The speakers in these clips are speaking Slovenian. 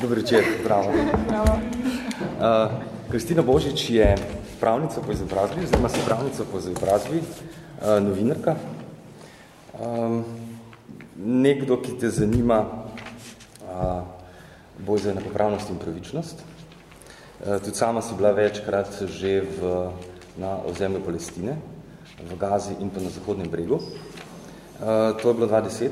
Dobar večer, bravo. bravo. Uh, Kristina Božič je pravnica po izobrazbi, oziroma se pravnica po izobrazbi, uh, novinarka. Um, nekdo, ki te zanima uh, boj za enakopravnost in pravičnost. Uh, tudi sama si bila večkrat že v, na ozemlju Palestine, v Gazi in pa na Zahodnem bregu. Uh, to je bilo 2010.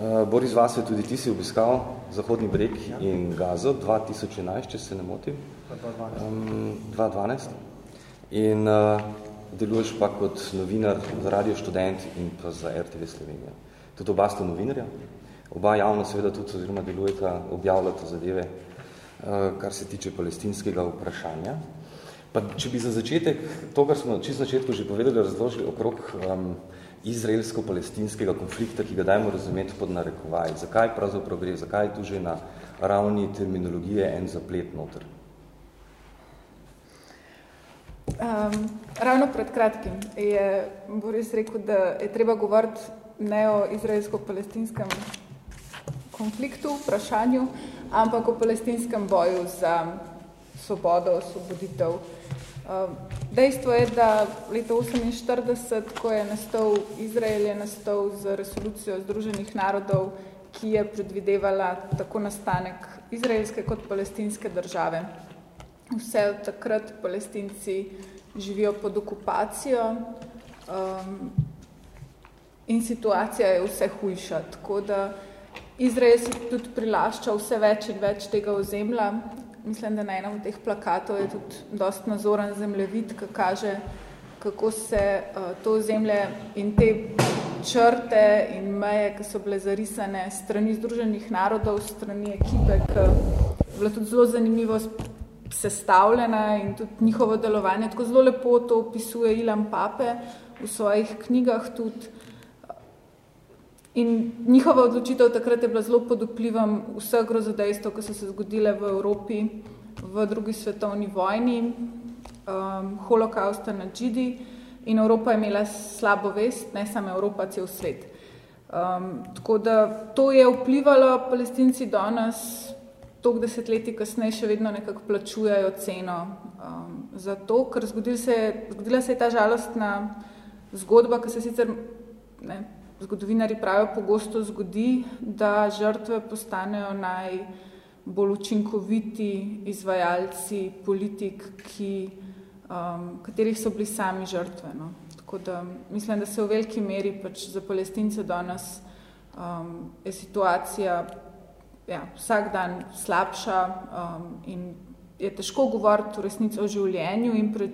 Uh, Boris Vas je tudi ti si obiskal Zahodni breg ja. in Gazo 2011, če se ne motim. 2012. Um, 2012. In uh, deluješ pa kot novinar za radio študent in pa za RTV Slovenija. Tudi oba sta novinarja. Oba javno seveda tudi oziroma delujeta, objavljata zadeve, uh, kar se tiče palestinskega vprašanja. Pa če bi za začetek, to, kar smo čisto začetku že povedali, razložili okrog um, izraelsko-palestinskega konflikta, ki ga dajmo razumeti pod narekovaj. Zakaj pravzaprav gre? Zakaj je tu že na ravni terminologije en zaplet noter? Um, ravno pred kratkim je Boris rekel, da je treba govoriti ne o izraelsko-palestinskem konfliktu, vprašanju, ampak o palestinskem boju za svobodo, osvoboditev. Um, dejstvo je, da leta 1948, ko je nastal Izrael, je nastal z resolucijo Združenih narodov, ki je predvidevala tako nastanek izraelske kot palestinske države vse od takrat palestinci živijo pod okupacijo um, in situacija je vse hujša. Tako da Izrael si tudi prilašča vse več in več tega ozemlja. Mislim, da na enem teh plakatov je tudi dost nazoren zemljevid, ki kaže, kako se uh, to ozemlje in te črte in meje, ki so bile zarisane strani Združenih narodov, strani ekipe, ki je bila tudi zelo zanimivo sestavljena in tudi njihovo delovanje. Tako zelo lepo to opisuje Ilan Pape v svojih knjigah tudi. In njihova odločitev takrat je bila zelo pod vplivom vseh grozodejstev, ki so se zgodile v Evropi v drugi svetovni vojni, um, holokausta na Džidi in Evropa je imela slabo vest, ne samo Evropa, cel svet. Um, tako da to je vplivalo palestinci danes toliko desetletij kasneje še vedno nekako plačujajo ceno um, za to, ker se, zgodila se je ta žalostna zgodba, ki se sicer ne, zgodovinari pravijo pogosto zgodi, da žrtve postanejo najbolj učinkoviti izvajalci politik, ki, um, katerih so bili sami žrtve. No. Tako da mislim, da se v veliki meri pač za palestince danes um, je situacija ja, vsak dan slabša um, in je težko govoriti v resnici o življenju in pre,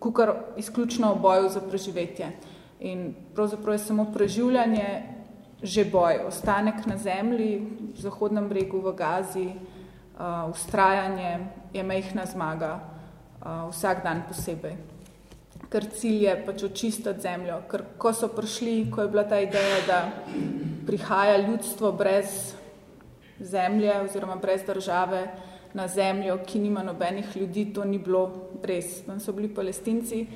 kukar izključno o boju za preživetje. In pravzaprav je samo preživljanje že boj, ostanek na zemlji, v Zahodnem bregu, v Gazi, uh, ustrajanje je mehna zmaga, uh, vsak dan posebej. Ker cilj je pač očistiti zemljo, ker ko so prišli, ko je bila ta ideja, da prihaja ljudstvo brez zemlje oziroma brez države na zemljo, ki nima nobenih ljudi, to ni bilo res. Tam so bili palestinci,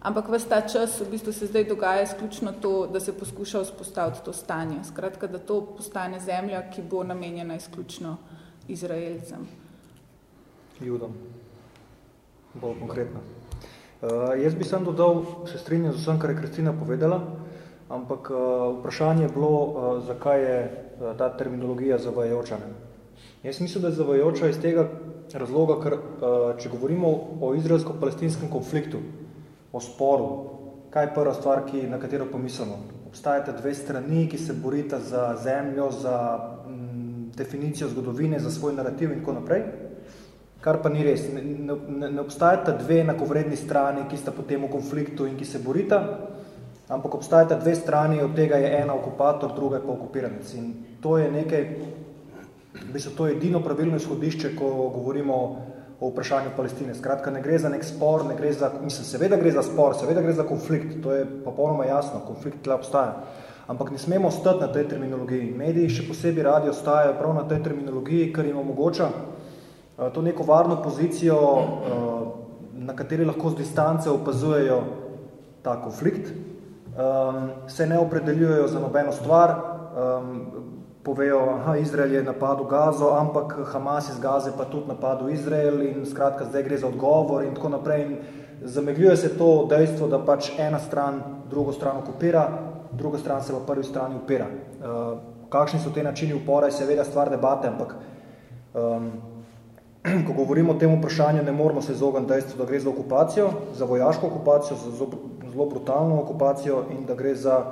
ampak v ta čas v bistvu se zdaj dogaja izključno to, da se poskuša vzpostaviti to stanje. Skratka, da to postane zemlja, ki bo namenjena izključno Izraelcem. Judom. Bolj konkretno. Uh, jaz bi sem dodal, se strinjam z vsem, kar je Kristina povedala, ampak uh, vprašanje je bilo, uh, zakaj je uh, ta terminologija zavajajoča. Jaz mislim, da je zavajajoča iz tega razloga, ker uh, če govorimo o izraelsko-palestinskem konfliktu, o sporu, kaj je prva stvar, ki, na katero pomislimo? Obstajate dve strani, ki se borita za zemljo, za m, mm, definicijo zgodovine, za svoj narativ in tako naprej, kar pa ni res. Ne, ne, ne obstajata dve enakovredni strani, ki sta potem v konfliktu in ki se borita, ampak obstajata dve strani, od tega je ena okupator, druga je pa okupiranec. In to je nekaj, v bistvu to je edino pravilno izhodišče, ko govorimo o vprašanju Palestine. Skratka, ne gre za nek spor, ne gre za, mislim, seveda gre za spor, seveda gre za konflikt, to je pa polnoma jasno, konflikt tle obstaja. Ampak ne smemo ostati na tej terminologiji. Mediji še posebej radi ostajajo prav na tej terminologiji, ker jim omogoča uh, to neko varno pozicijo, uh, na kateri lahko z distance opazujejo ta konflikt, um, se ne opredeljujejo za nobeno stvar, um, povejo, aha, Izrael je napadil Gazo, ampak Hamas iz Gaze pa tudi napadil Izrael in skratka zdaj gre za odgovor in tako naprej. In zamegljuje se to dejstvo, da pač ena stran drugo stran okupira, druga stran se pa prvi strani upira. Uh, kakšni so te načini upora, je seveda stvar debate, ampak um, ko govorimo o tem vprašanju, ne moramo se izogniti dejstvu, da gre za okupacijo, za vojaško okupacijo, za zelo, brutalno okupacijo in da gre za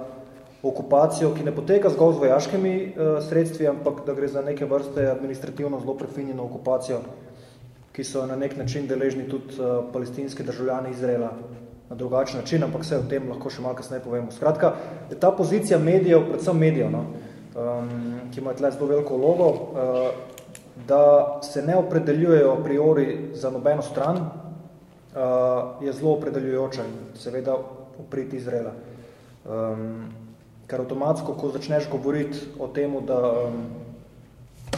okupacijo, ki ne poteka zgolj z vojaškimi uh, sredstvi, ampak da gre za neke vrste administrativno zelo prefinjeno okupacijo, ki so na nek način deležni tudi uh, palestinski državljani Izraela na drugačen način, ampak vse o tem lahko še malo kasneje povemo. Skratka, je ta pozicija medijev, predvsem medijev, no, um, ki imajo tle zelo veliko vlogo, uh, da se ne opredeljujejo a priori za nobeno stran, uh, je zelo opredeljujoča in seveda upriti Izraela. Um, ker avtomatsko, ko začneš govoriti o tem, da um,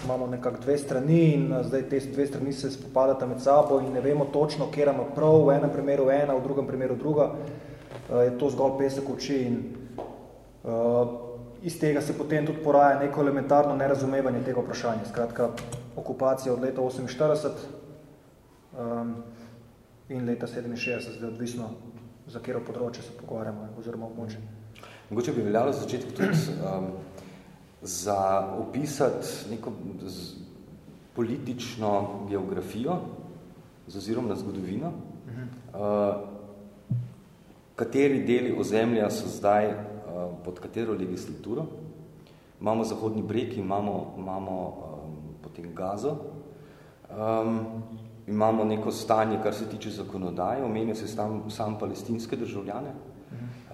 imamo nekako dve strani in uh, zdaj te dve strani se spopadata med sabo in ne vemo točno, kjer ima prav, v enem primeru ena, v drugem primeru druga, uh, je to zgolj pesek oči in uh, iz tega se potem tudi poraja neko elementarno nerazumevanje tega vprašanja. Skratka, okupacija od leta 48 um, in leta 67, zdaj odvisno, za kjero področje se pogovarjamo oziroma območje. Mogoče bi veljalo začeti tudi um, za opisati neko z, politično geografijo z ozirom na zgodovino, uh -huh. uh, kateri deli ozemlja so zdaj uh, pod katero legislaturo. Imamo Zahodni breg, imamo, imamo um, potem Gazo, um, imamo neko stanje, kar se tiče zakonodaje, omenja se sam, sam palestinske državljane,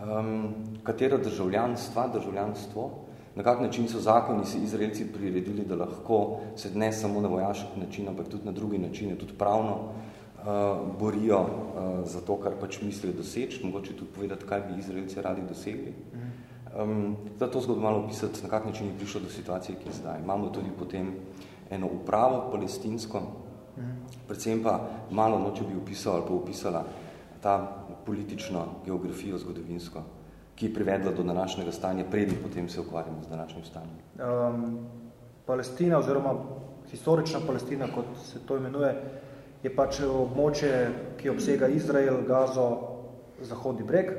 um, katero državljanstva, državljanstvo, na kak način so zakoni si Izraelci priredili, da lahko se ne samo na vojaški način, ampak tudi na drugi načine, tudi pravno uh, borijo uh, za to, kar pač mislijo doseči, mogoče tudi povedati, kaj bi Izraelci radi dosegli. Um, da to zgodbo malo opisati, na kak način je prišlo do situacije, ki je zdaj. Imamo tudi potem eno upravo palestinsko, predvsem pa malo noče bi opisal ali pa opisala ta politično geografijo zgodovinsko, ki je privedla do današnjega stanja, predi potem se ukvarjamo z današnjim stanjem. Um, Palestina oziroma historična Palestina, kot se to imenuje, je pač območje, ki obsega Izrael, Gazo, Zahodni breg.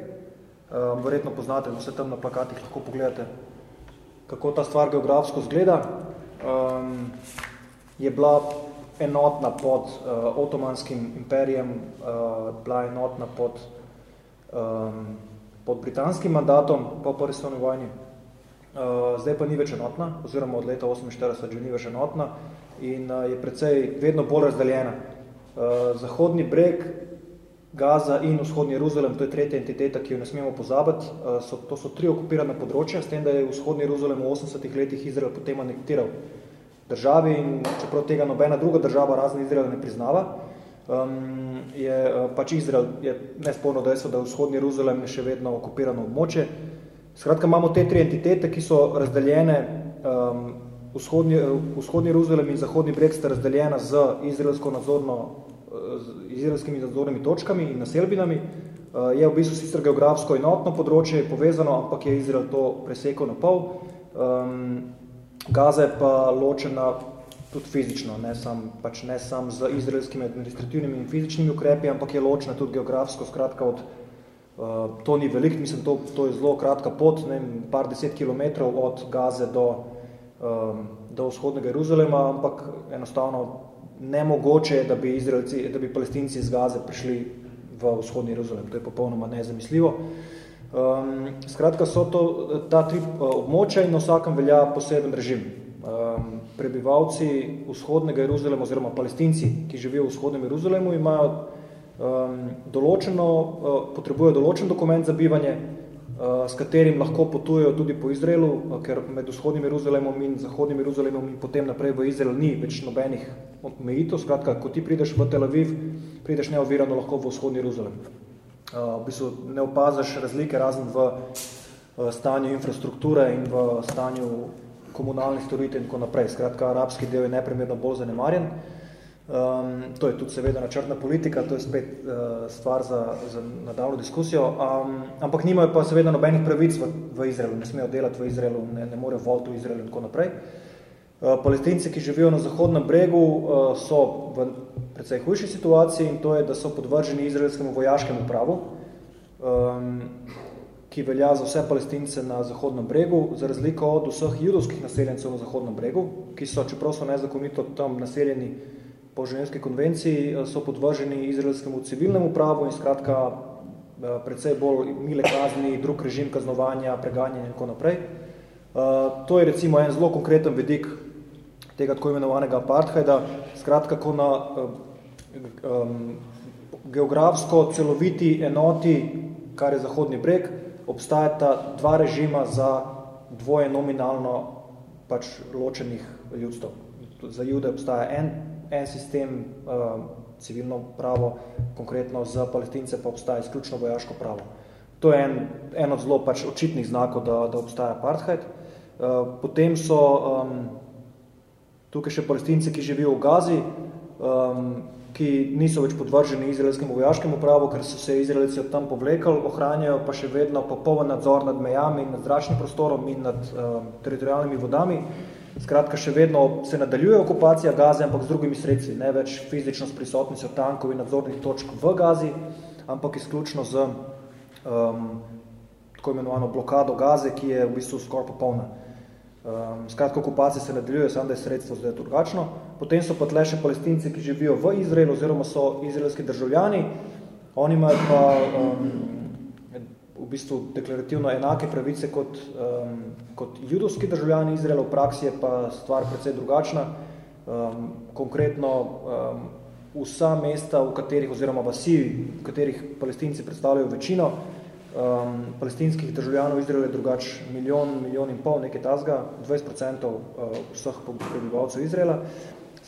Um, verjetno poznate, vse tam na plakatih lahko pogledate, kako ta stvar geografsko zgleda. Um, je bila enotna pod uh, otomanskim imperijem, uh, bila enotna pod, um, pod britanskim mandatom po prvi svetovni vojni. Uh, zdaj pa ni več enotna, oziroma od leta 48 že ni več enotna in uh, je precej vedno bolj razdeljena. Uh, zahodni breg, Gaza in vzhodni Jeruzalem, to je tretja entiteta, ki jo ne smemo pozabiti, uh, so, to so tri okupirane področja, s tem, da je vzhodni Jeruzalem v 80 letih Izrael potem anektiral državi in čeprav tega nobena druga država razen Izraela ne priznava, um, je uh, pač Izrael je nesporno dejstvo, da je vzhodni Jeruzalem še vedno okupirano območje. Skratka, imamo te tri entitete, ki so razdeljene, um, vzhodni, vzhodni Jeruzalem in zahodni breg sta razdeljena z izraelsko nadzorno, z izraelskimi nadzornimi točkami in naselbinami. Uh, je v bistvu sicer geografsko enotno področje, je povezano, ampak je Izrael to presekal na pol. Um, Gaza je pa ločena tudi fizično, ne sam, pač ne sam z izraelskimi administrativnimi in fizičnimi ukrepi, ampak je ločena tudi geografsko, skratka od, uh, to ni velik, mislim, to, to je zelo kratka pot, ne, par deset kilometrov od Gaze do, um, do vzhodnega Jeruzalema, ampak enostavno nemogoče je, da bi, Izraelci, da bi palestinci iz Gaze prišli v vzhodni Jeruzalem, to je popolnoma nezamisljivo. Um, skratka, so to ta tri uh, območja in na vsakem velja poseben režim. Um, prebivalci vzhodnega Jeruzalema oziroma palestinci, ki živijo v vzhodnem Jeruzalemu, imajo um, določeno, uh, potrebujejo določen dokument za bivanje, uh, s katerim lahko potujejo tudi po Izraelu, uh, ker med vzhodnim Jeruzalemom in zahodnim Jeruzalemom in potem naprej v Izrael ni več nobenih omejitev. Skratka, ko ti prideš v Tel Aviv, prideš neovirano lahko v vzhodni Jeruzalem. Eh, v bistvu ne opazaš razlike razen v eh, stanju infrastrukture in v stanju komunalnih storitev in tako naprej. Skratka, arabski del je neprimerno bolj zanemarjen. Um, to je tudi seveda načrtna politika, to je spet uh, stvar za, za nadaljno diskusijo, um, ampak nimajo pa seveda nobenih pravic v, v Izraelu, ne smejo delati v Izraelu, ne, ne morejo voliti v Izraelu in tako naprej. Uh, palestinci, ki živijo na zahodnem bregu, uh, so v precej hujši situaciji in to je, da so podvrženi izraelskemu vojaškemu pravu, um, ki velja za vse palestince na Zahodnem bregu, za razliko od vseh judovskih naseljencev na Zahodnem bregu, ki so, čeprav so nezakonito tam naseljeni po ženevski konvenciji, eh, so podvrženi izraelskemu civilnemu pravu in skratka eh, predvsej bolj mile kazni, drug režim kaznovanja, preganjanja in tako naprej. Eh, to je recimo en zelo konkreten vidik tega tako imenovanega apartheida, skratka, ko na um, geografsko celoviti enoti, kar je Zahodni breg, obstajata dva režima za dvoje nominalno pač ločenih ljudstv. Za jude obstaja en, en sistem, uh, civilno pravo, konkretno za palestince pa obstaja izključno vojaško pravo. To je en, en od zelo pač očitnih znakov, da, da obstaja apartheid. Uh, potem so um, tukaj še palestinci, ki živijo v Gazi, um, ki niso več podvrženi izraelskemu vojaškemu pravu, ker so se izraelci od tam povlekali, ohranjajo pa še vedno popoln nadzor nad mejami, nad zračnim prostorom in nad um, teritorijalnimi vodami. Skratka, še vedno se nadaljuje okupacija Gaze, ampak z drugimi sredstvi, ne več fizično s prisotnostjo tankov in nadzornih točk v Gazi, ampak izključno z um, tako imenovano blokado Gaze, ki je v bistvu skoraj popolna. Um, skratka, okupacija se nadaljuje, samo da je sredstvo zdaj drugačno. Potem so pa tle še palestinci, ki živijo v Izraelu, oziroma so izraelski državljani. Oni imajo pa um, v bistvu deklarativno enake pravice kot, um, kot judovski državljani Izraela. V praksi je pa stvar precej drugačna. Um, konkretno um, vsa mesta, v katerih, oziroma vasi, v katerih palestinci predstavljajo večino, um, palestinskih državljanov Izraela je drugač milijon, milijon in pol, nekaj tazga, 20% uh, vseh prebivalcev Izraela.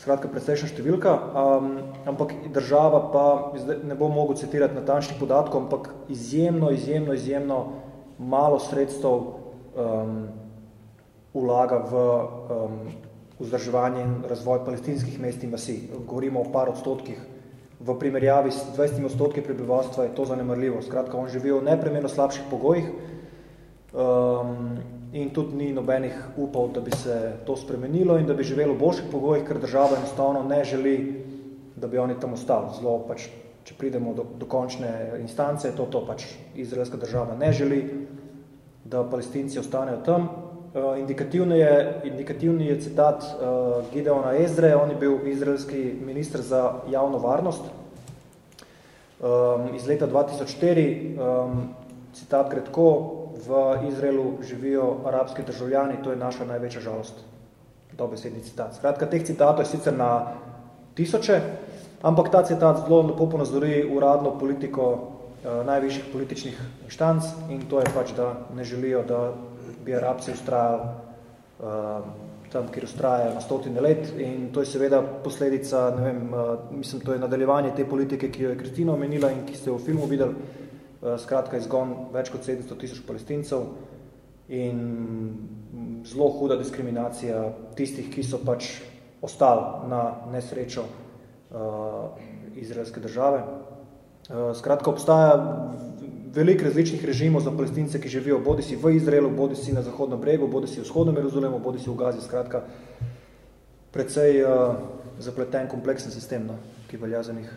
Skratka, precejšna številka, um, ampak država pa, ne bom mogel citirati natančnih podatkov, ampak izjemno, izjemno, izjemno malo sredstev um, vlaga v um, vzdrževanje in razvoj palestinskih mest in vasi. Govorimo o par odstotkih v primerjavi s 20 odstotki prebivalstva je to zanemrljivo. Skratka, on živi v nepremerno slabših pogojih um, in tudi ni nobenih upov, da bi se to spremenilo in da bi živelo v boljših pogojih, ker država enostavno ne želi, da bi oni tam ostali. Zelo pač, če pridemo do, do končne instance, to to pač izraelska država ne želi, da palestinci ostanejo tam. Uh, indikativni, je, indikativni je citat uh, Gideona Ezre, on je bil izraelski minister za javno varnost um, iz leta 2004. Um, citat gre tako, v Izraelu živijo arabski državljani, to je naša največja žalost. Dobesedni citat. Skratka, teh citatov je sicer na tisoče, ampak ta citat zelo lepo ponazori uradno politiko uh, najvišjih političnih inštanc in to je pač, da ne želijo, da bi Arabci ustrajali uh, tam, kjer ustrajajo stotine let in to je seveda posledica, ne vem, uh, mislim, to je nadaljevanje te politike, ki jo je Kristina omenila in ki ste v filmu videli, uh, skratka izgon več kot 700 tisoč palestincev in zelo huda diskriminacija tistih, ki so pač ostali na nesrečo uh, izraelske države. Uh, skratka, obstaja veliko različnih režimov za palestince, ki živijo bodi si v Izraelu, bodi si na Zahodnem bregu, bodi si v vzhodnem Jeruzalemu, bodi si v Gazi, skratka, precej uh, zapleten kompleksen sistem, no, ki velja za njih.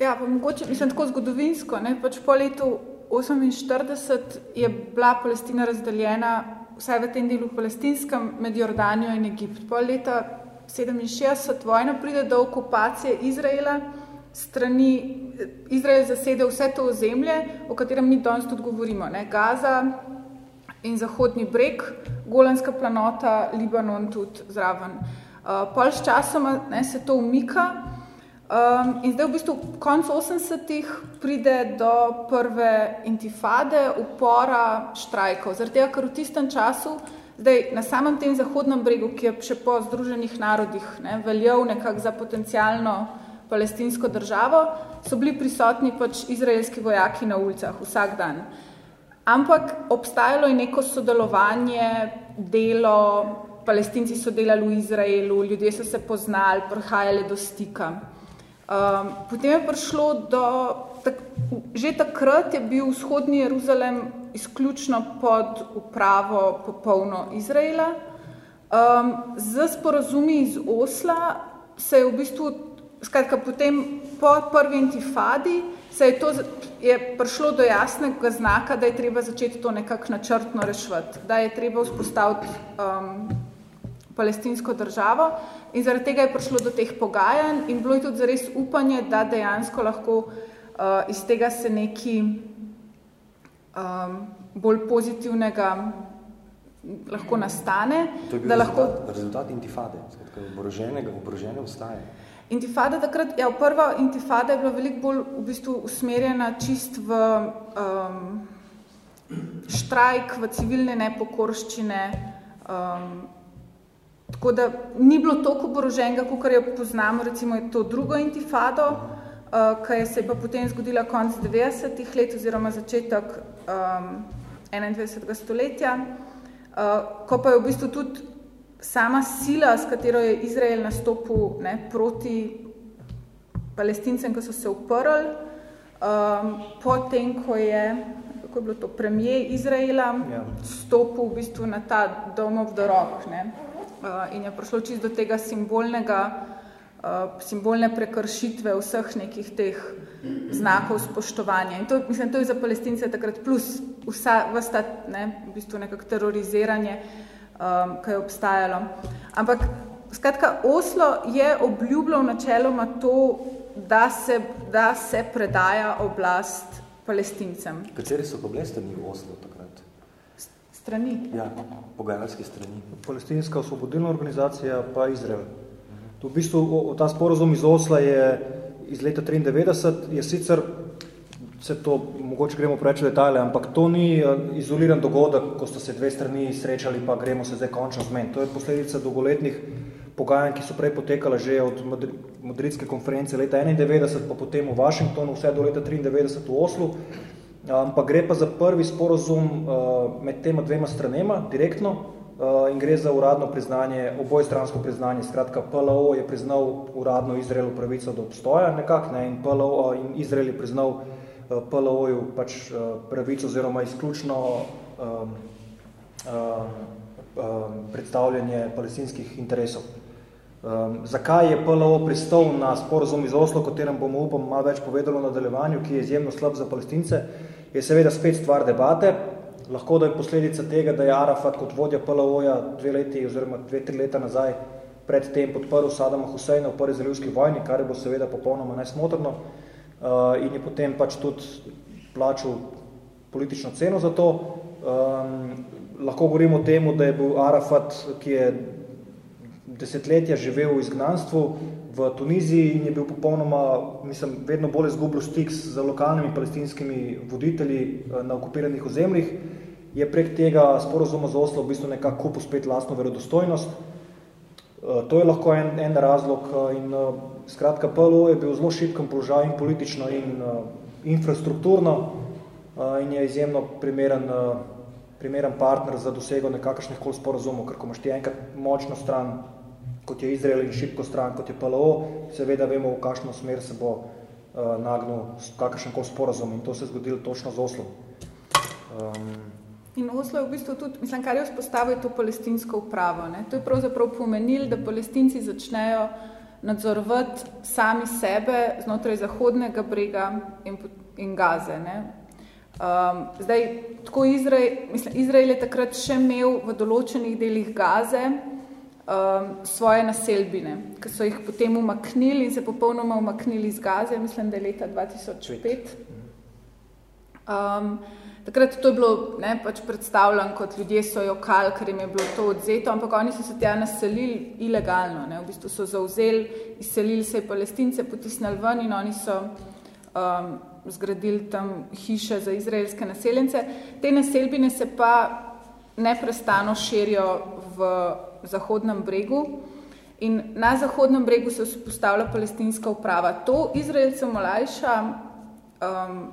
Ja, pa mogoče, mislim, tako zgodovinsko, ne, pač po letu 48 je bila Palestina razdeljena vsaj v tem delu palestinskem med Jordanijo in Egipt. Po leta 67 vojna pride do okupacije Izraela, strani Izrael zasede vse to ozemlje, o katerem mi danes tudi govorimo. Ne? Gaza in Zahodni breg, Golanska planota, Libanon tudi zraven. Uh, pol s časoma ne, se to umika um, in zdaj v bistvu konc 80-ih pride do prve intifade, upora, štrajkov. Zaradi tega, ker v tistem času, zdaj na samem tem Zahodnem bregu, ki je še po Združenih narodih ne, veljal nekako za potencialno palestinsko državo, so bili prisotni pač izraelski vojaki na ulicah vsak dan. Ampak obstajalo je neko sodelovanje, delo, palestinci so delali v Izraelu, ljudje so se poznali, prihajali do stika. Um, potem je prišlo do, tak, že takrat je bil vzhodni Jeruzalem izključno pod upravo popolno Izraela. Um, z sporozumi iz Osla se je v bistvu, skratka, potem po prvi intifadi, se je, to, je prišlo do jasnega znaka, da je treba začeti to nekako načrtno rešvati, da je treba vzpostaviti um, palestinsko državo in zaradi tega je prišlo do teh pogajanj in bilo je tudi zares upanje, da dejansko lahko uh, iz tega se neki um, bolj pozitivnega lahko nastane. To je bil da rezultat, lahko... rezultat intifade, oboroženega, oborožene vstaje. Intifada takrat, ja, prva intifada je bila veliko bolj v bistvu usmerjena čist v um, štrajk, v civilne nepokorščine. Um, tako da ni bilo toliko oboroženega, kot jo poznamo, recimo je to drugo intifado, uh, ki je se pa potem zgodila konc 90-ih let oziroma začetek um, 21. stoletja, uh, ko pa je v bistvu tudi sama sila, s katero je Izrael nastopil ne, proti palestincem, ki so se uprli, um, potem, ko je, kako je bilo to, premijer Izraela ja. stopil v bistvu na ta dom of the rock ne, uh, in je prišlo čisto do tega simbolnega, uh, simbolne prekršitve vseh nekih teh znakov spoštovanja. In to, mislim, to je za palestince takrat plus vsa, vsta, ne, v bistvu nekako teroriziranje, uh, um, kaj je obstajalo. Ampak, skratka, Oslo je obljubljal načeloma to, da se, da se predaja oblast palestincem. Kateri so bile strani v Oslo takrat? Strani? Ja, pogajalske strani. Palestinska osvobodilna organizacija pa Izrael. To v bistvu, ta sporozum iz Osla je iz leta 93, je sicer Vse to, mogoče gremo preveč detajle, ampak to ni eh, izoliran dogodek, ko sta se dve strani srečali, pa gremo se zdaj končno zmen. To je posledica dolgoletnih pogajanj, ki so prej potekala že od Madridske konference leta 91, pa potem v Washingtonu, vse do leta 93 v Oslu. Ampak gre pa za prvi sporozum eh, med tema dvema stranema, direktno, eh, in gre za uradno priznanje, obojstransko priznanje. Skratka, PLO je priznal uradno Izraelu pravico do obstoja nekak, ne, in, PLO, in Izrael je priznal PLO-ju pač eh, pravico oziroma izključno um, um, predstavljanje palestinskih interesov. Um, zakaj je PLO pristal na sporozum iz Oslo, katerem bomo upam malo več povedalo v nadaljevanju, ki je izjemno slab za palestince, je seveda spet stvar debate. Lahko da je posledica tega, da je Arafat kot vodja PLO-ja dve leti oziroma dve, tri leta nazaj predtem podprl Sadama Huseina v prvi izraelski vojni, kar je bo seveda popolnoma nesmotrno. Eh, in je potem pač tudi plačal politično ceno za to. Um, lahko govorimo o temu, da je bil Arafat, ki je desetletja živel v izgnanstvu v Tuniziji in je bil popolnoma, mislim, vedno bolj izgubil stik z lokalnimi palestinskimi voditelji eh, na okupiranih ozemljih, je prek tega sporozuma z Oslo v bistvu nekako kupil spet lastno verodostojnost. Uh, to je lahko en, en razlog uh, in uh, Skratka, PLO je bil zelo šipkem položaj in politično in infrastrukturno in je izjemno primeren, primeren partner za dosego nekakšnih kol sporozumov, ker ko imaš ti enkrat močno stran, kot je Izrael in šipko stran, kot je PLO, seveda vemo, v kakšno smer se bo nagnil kakšen kol sporozum in to se je zgodilo točno z Oslo. Um, In Oslo je v bistvu tudi, mislim, kar je vzpostavil to palestinsko upravo. Ne? To je pravzaprav pomenil, da palestinci začnejo nadzorovati sami sebe znotraj zahodnega brega in, in gaze. Ne? Um, zdaj, tako Izrael, mislim, Izrael je takrat še imel v določenih delih gaze um, svoje naselbine, ki so jih potem umaknili in se popolnoma umaknili iz gaze, mislim, da je leta 2005. Um, Takrat to je bilo ne, pač predstavljeno kot ljudje so jokali, ker jim je bilo to odzeto, ampak oni so se tja naselili ilegalno. Ne. V bistvu so zauzeli, izselili se palestince, potisnili ven in oni so um, zgradili tam hiše za izraelske naseljence. Te naselbine se pa neprestano širijo v zahodnem bregu in na zahodnem bregu se postavlja palestinska uprava. To izraelcem olajša um,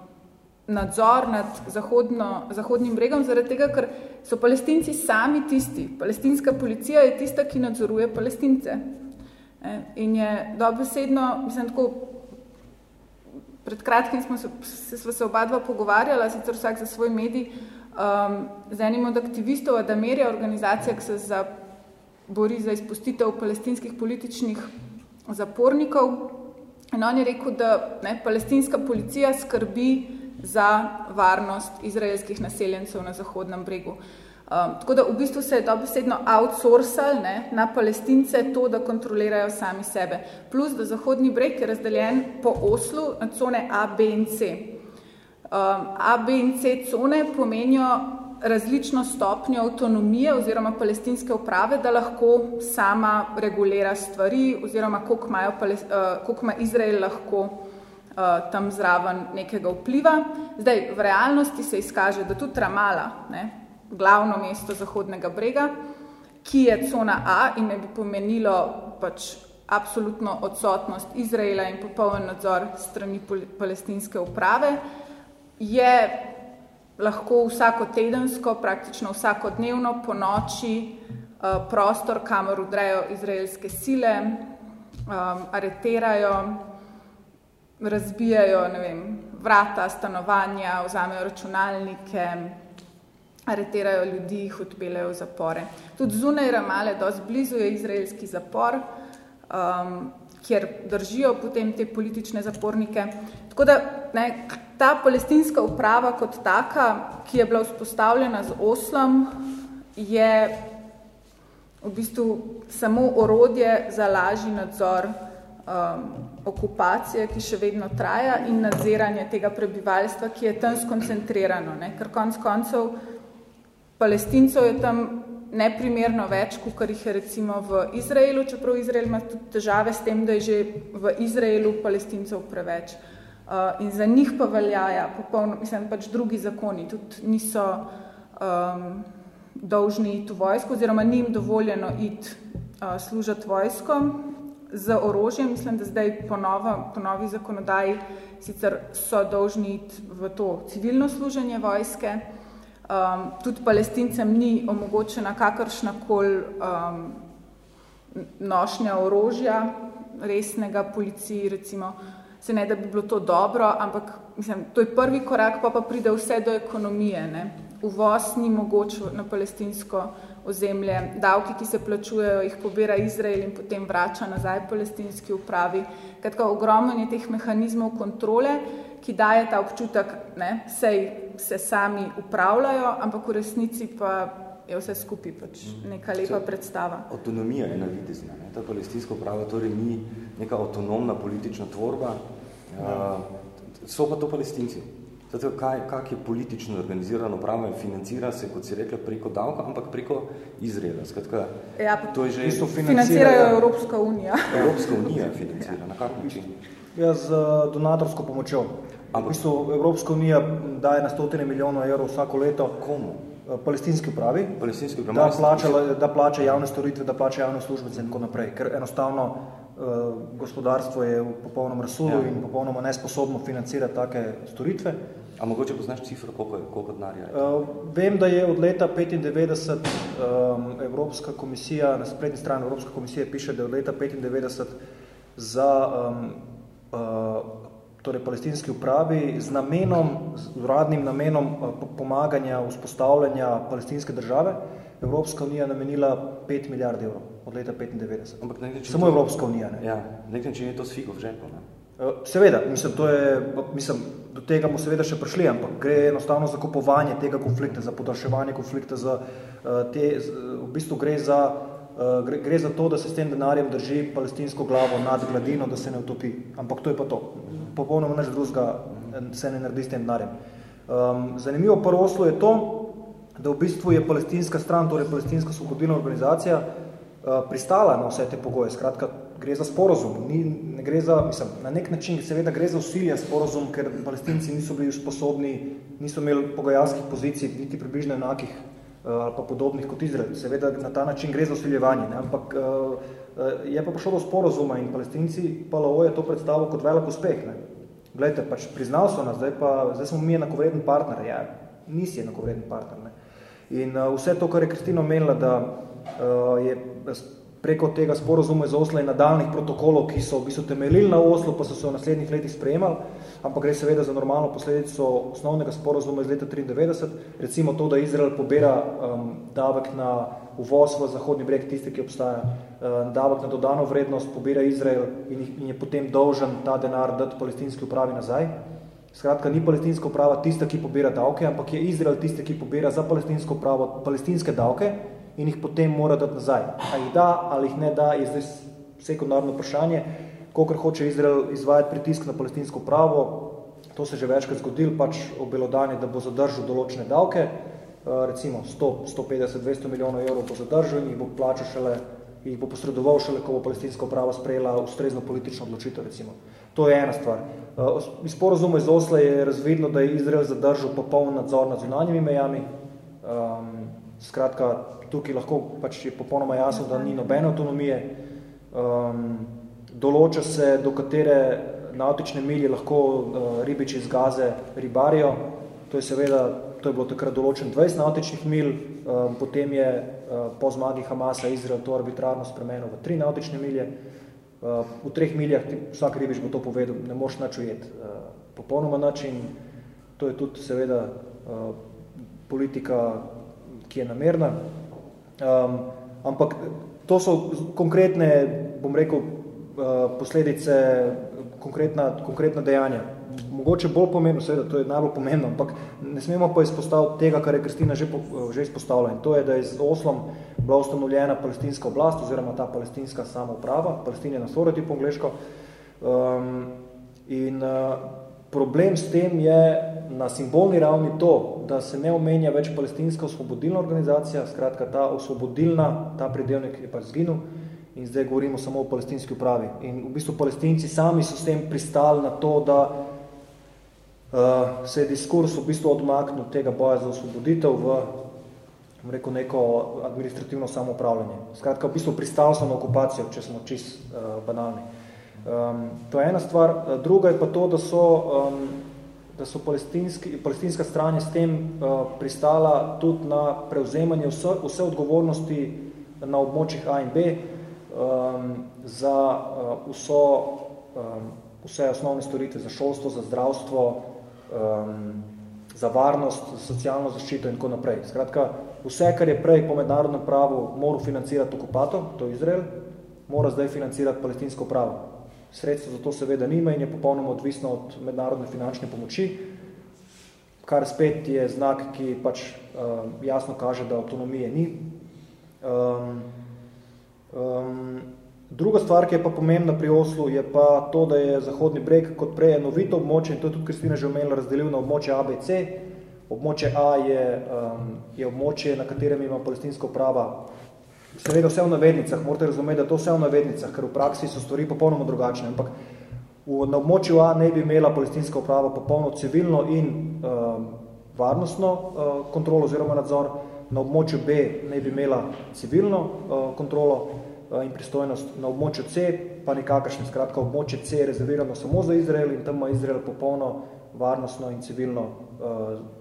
nadzor nad zahodno, zahodnim bregom, zaradi tega, ker so palestinci sami tisti. Palestinska policija je tista, ki nadzoruje palestince. In je dobesedno, mislim tako, pred kratkim smo se, se, se oba dva pogovarjala, sicer vsak za svoj medij, um, z enim od aktivistov Adamerja, organizacija, ki se za, bori za izpustitev palestinskih političnih zapornikov. In on je rekel, da ne, palestinska policija skrbi za varnost izraelskih naseljencev na Zahodnem bregu. Um, tako da v bistvu se je dobesedno outsourcal ne, na palestince to, da kontrolirajo sami sebe. Plus, da Zahodni breg je razdeljen po oslu na cone A, B in C. Um, A, B in C cone pomenijo različno stopnjo avtonomije oziroma palestinske uprave, da lahko sama regulira stvari oziroma koliko, imajo, uh, koliko ima Izrael lahko uh, tam zraven nekega vpliva. Zdaj, v realnosti se izkaže, da tudi Ramala, ne, glavno mesto Zahodnega brega, ki je cona A in ne bi pomenilo pač absolutno odsotnost Izraela in popoln nadzor strani palestinske uprave, je lahko vsako tedensko, praktično vsakodnevno po noči uh, prostor, kamor udrejo izraelske sile, um, areterajo, razbijajo vem, vrata, stanovanja, vzamejo računalnike, areterajo ljudi, jih odpeljajo v zapore. Tudi zunaj Ramale, dosti blizu je izraelski zapor, um, kjer držijo potem te politične zapornike. Tako da ne, ta palestinska uprava kot taka, ki je bila vzpostavljena z oslom, je v bistvu samo orodje za lažji nadzor um, okupacije, ki še vedno traja in nadziranje tega prebivalstva, ki je tam skoncentrirano. Ne. Ker konc koncev palestincev je tam neprimerno več, kot jih je recimo v Izraelu, čeprav Izrael ima tudi težave s tem, da je že v Izraelu palestincev preveč. Uh, in za njih pa veljaja popolno, mislim, pač drugi zakoni, tudi niso um, dolžni iti v vojsko, oziroma ni jim dovoljeno iti uh, služati vojsko z orožjem. Mislim, da zdaj po, nova, po novi zakonodaji sicer so dolžni v to civilno služenje vojske. Um, tudi palestincem ni omogočena kakršnakoli um, nošnja orožja, resnega policiji, recimo, se ne, da bi bilo to dobro, ampak mislim, to je prvi korak, pa pa pride vse do ekonomije. Ne. Uvoz ni mogoč na palestinsko ozemlje, davki, ki se plačujejo, jih pobira Izrael in potem vrača nazaj palestinski upravi. Kratka, ogromno je teh mehanizmov kontrole, ki daje ta občutek, ne, sej se sami upravljajo, ampak v resnici pa je vse skupaj pač mhm. neka lepa predstava. Autonomija je navidezna. Ne? Ta palestinska uprava torej ni neka avtonomna politična tvorba. Ja. Uh, so pa to palestinci. Zato, kaj, kak je politično organizirano pravo in financira se, kot si rekla, preko davka, ampak preko Izraela. Skratka, ja, to je že... Financirajo Evropska unija. Evropska unija financira. Na kak način? Ja, z donatorsko pomočjo. Ampak, v bistvu Evropska unija daje na stotine milijonov evrov vsako leto. Komu? Eh, palestinski upravi, palestinski upravi da, plača, da plača javne storitve, da plača javne službence in tako naprej. Ker enostavno uh, gospodarstvo je v popolnom rasulu ja. in popolnoma nesposobno financirati take storitve. A mogoče poznaš cifro, koliko, je, koliko denarja je? Uh, vem, da je od leta 95 um, Evropska komisija, na sprednji strani Evropska komisije piše, da je od leta 95 za um, uh, torej palestinski upravi z namenom, z uradnim namenom eh, pomaganja vzpostavljanja palestinske države, Evropska unija namenila 5 milijard evrov od leta 95. Ampak Samo Evropska unija. Ne? Ja, nekaj če je to sfigo v žepu. Ne? Eh, seveda, mislim, to je, mislim, do tega bomo seveda še prišli, ampak gre enostavno za kupovanje tega konflikta, za podaljševanje konflikta, za, eh, te, v bistvu gre za gre, gre za to, da se s tem denarjem drži palestinsko glavo nad gladino, da se ne utopi. Ampak to je pa to. Popolnoma nič drugega se ne naredi s tem denarjem. Um, zanimivo pa Oslo je to, da v bistvu je palestinska stran, torej palestinska svobodilna organizacija, uh, pristala na vse te pogoje. Skratka, gre za sporozum. Ni, gre za, mislim, na nek način seveda gre za usilja sporozum, ker palestinci niso bili sposobni, niso imeli pogajalskih pozicij, niti približno enakih Eh, ali pa podobnih kot Izrael. Seveda na ta način gre za usiljevanje, ne? ampak uh, je pa prišlo do sporozuma in palestinci PLO je to predstavil kot velik uspeh. Ne? Glejte, pač priznal so nas, zdaj, pa, zdaj smo mi enakovreden partner. Ja, nisi enakovreden partner. Ne? In vse to, kar je Kristina omenila, da je preko tega sporozuma iz Osla in nadaljnih protokolov, ki so v bistvu temeljili na Oslu, pa so se v naslednjih letih sprejemali, ampak gre seveda za normalno posledico osnovnega sporozuma iz leta 1993, recimo to, da Izrael pobira um, davek na uvoz v zahodni breg, tiste, ki obstaja, um, davek na dodano vrednost pobira Izrael in, in je potem dolžen ta denar dati palestinski upravi nazaj. Skratka, ni palestinska uprava tista, ki pobira davke, ampak je Izrael tista, ki pobira za palestinsko upravo palestinske davke in jih potem mora dati nazaj. A jih da ali jih ne da, je zdaj sekundarno vprašanje. Kolikor hoče Izrael izvajati pritisk na palestinsko upravo, to se že večkrat zgodil, pač obelodanje, da bo zadržal določene davke, eh, recimo 100, 150, 200 milijonov evrov bo zadržal in jih bo plačal šele, jih bo posredoval šele, ko bo palestinska uprava sprejela ustrezno politično odločitev, recimo. To je ena stvar. Eh, iz sporozuma iz Osla je razvidno, da je Izrael zadržal popoln nadzor nad zunanjimi mejami. Um, skratka, tukaj lahko pač je popolnoma jasno, da ni nobene avtonomije. Um, določa se, do katere nautične milje lahko uh, ribiči iz gaze ribarijo. To je seveda, to je bilo takrat določen 20 nautičnih mil, um, potem je uh, po zmagi Hamasa Izrael to arbitrarno spremenil v 3 nautične milje. Uh, v treh miljah vsak ribič bo to povedal, ne moš nač ujeti uh, popolnoma način. To je tudi seveda uh, politika, ki je namerna. Um, ampak to so konkretne, bom rekel, uh, posledice, konkretna, konkretna dejanja. Mogoče bolj pomembno, seveda, to je najbolj pomembno, ampak ne smemo pa izpostaviti tega, kar je Kristina že, že izpostavila. In to je, da je z Oslom bila ustanovljena palestinska oblast oziroma ta palestinska samouprava, Palestinje na Soroti po angliško. Um, in uh, problem s tem je na simbolni ravni to, da se ne omenja več palestinska osvobodilna organizacija, skratka ta osvobodilna, ta predelnik je pa zginul in zdaj govorimo samo o palestinski upravi. In v bistvu palestinci sami so s tem pristali na to, da uh, se je diskurs v bistvu odmaknil tega boja za osvoboditev v rekel, neko administrativno samoupravljanje. Skratka, v bistvu pristali so na okupacijo, če smo čist uh, banalni. Um, to je ena stvar. Druga je pa to, da so um, da so palestinska stran s tem uh, pristala tudi na prevzemanje vse, vse odgovornosti na območjih A in B um, za uh, vso, um, vse osnovne storitve, za šolstvo, za zdravstvo, um, za varnost, za socialno zaščito in tako naprej. Skratka, vse, kar je prej po mednarodnem pravu moral financirati okupator, to je Izrael, mora zdaj financirati palestinsko pravo. Sredstvo za to seveda nima in je popolnoma odvisno od mednarodne finančne pomoči, kar spet je znak, ki pač um, jasno kaže, da avtonomije ni. Um, um, druga stvar, ki je pa pomembna pri Oslu, je pa to, da je Zahodni breg kot prej enovito območje, in to je tudi Kristina že omenila, razdelil na območje A, B, C. Območje A je, um, je območje, na katerem ima palestinsko prava seveda vse v navednicah, morate razumeti, da to vse v navednicah, ker v praksi so stvari popolnoma drugačne, ampak v, na območju A ne bi imela palestinska uprava popolno civilno in uh, varnostno uh, kontrolo oziroma nadzor, na območju B ne bi imela civilno uh, kontrolo uh, in pristojnost, na območju C pa nekakašne, skratka, območje C je rezervirano samo za Izrael in tam ima Izrael popolno varnostno in civilno uh,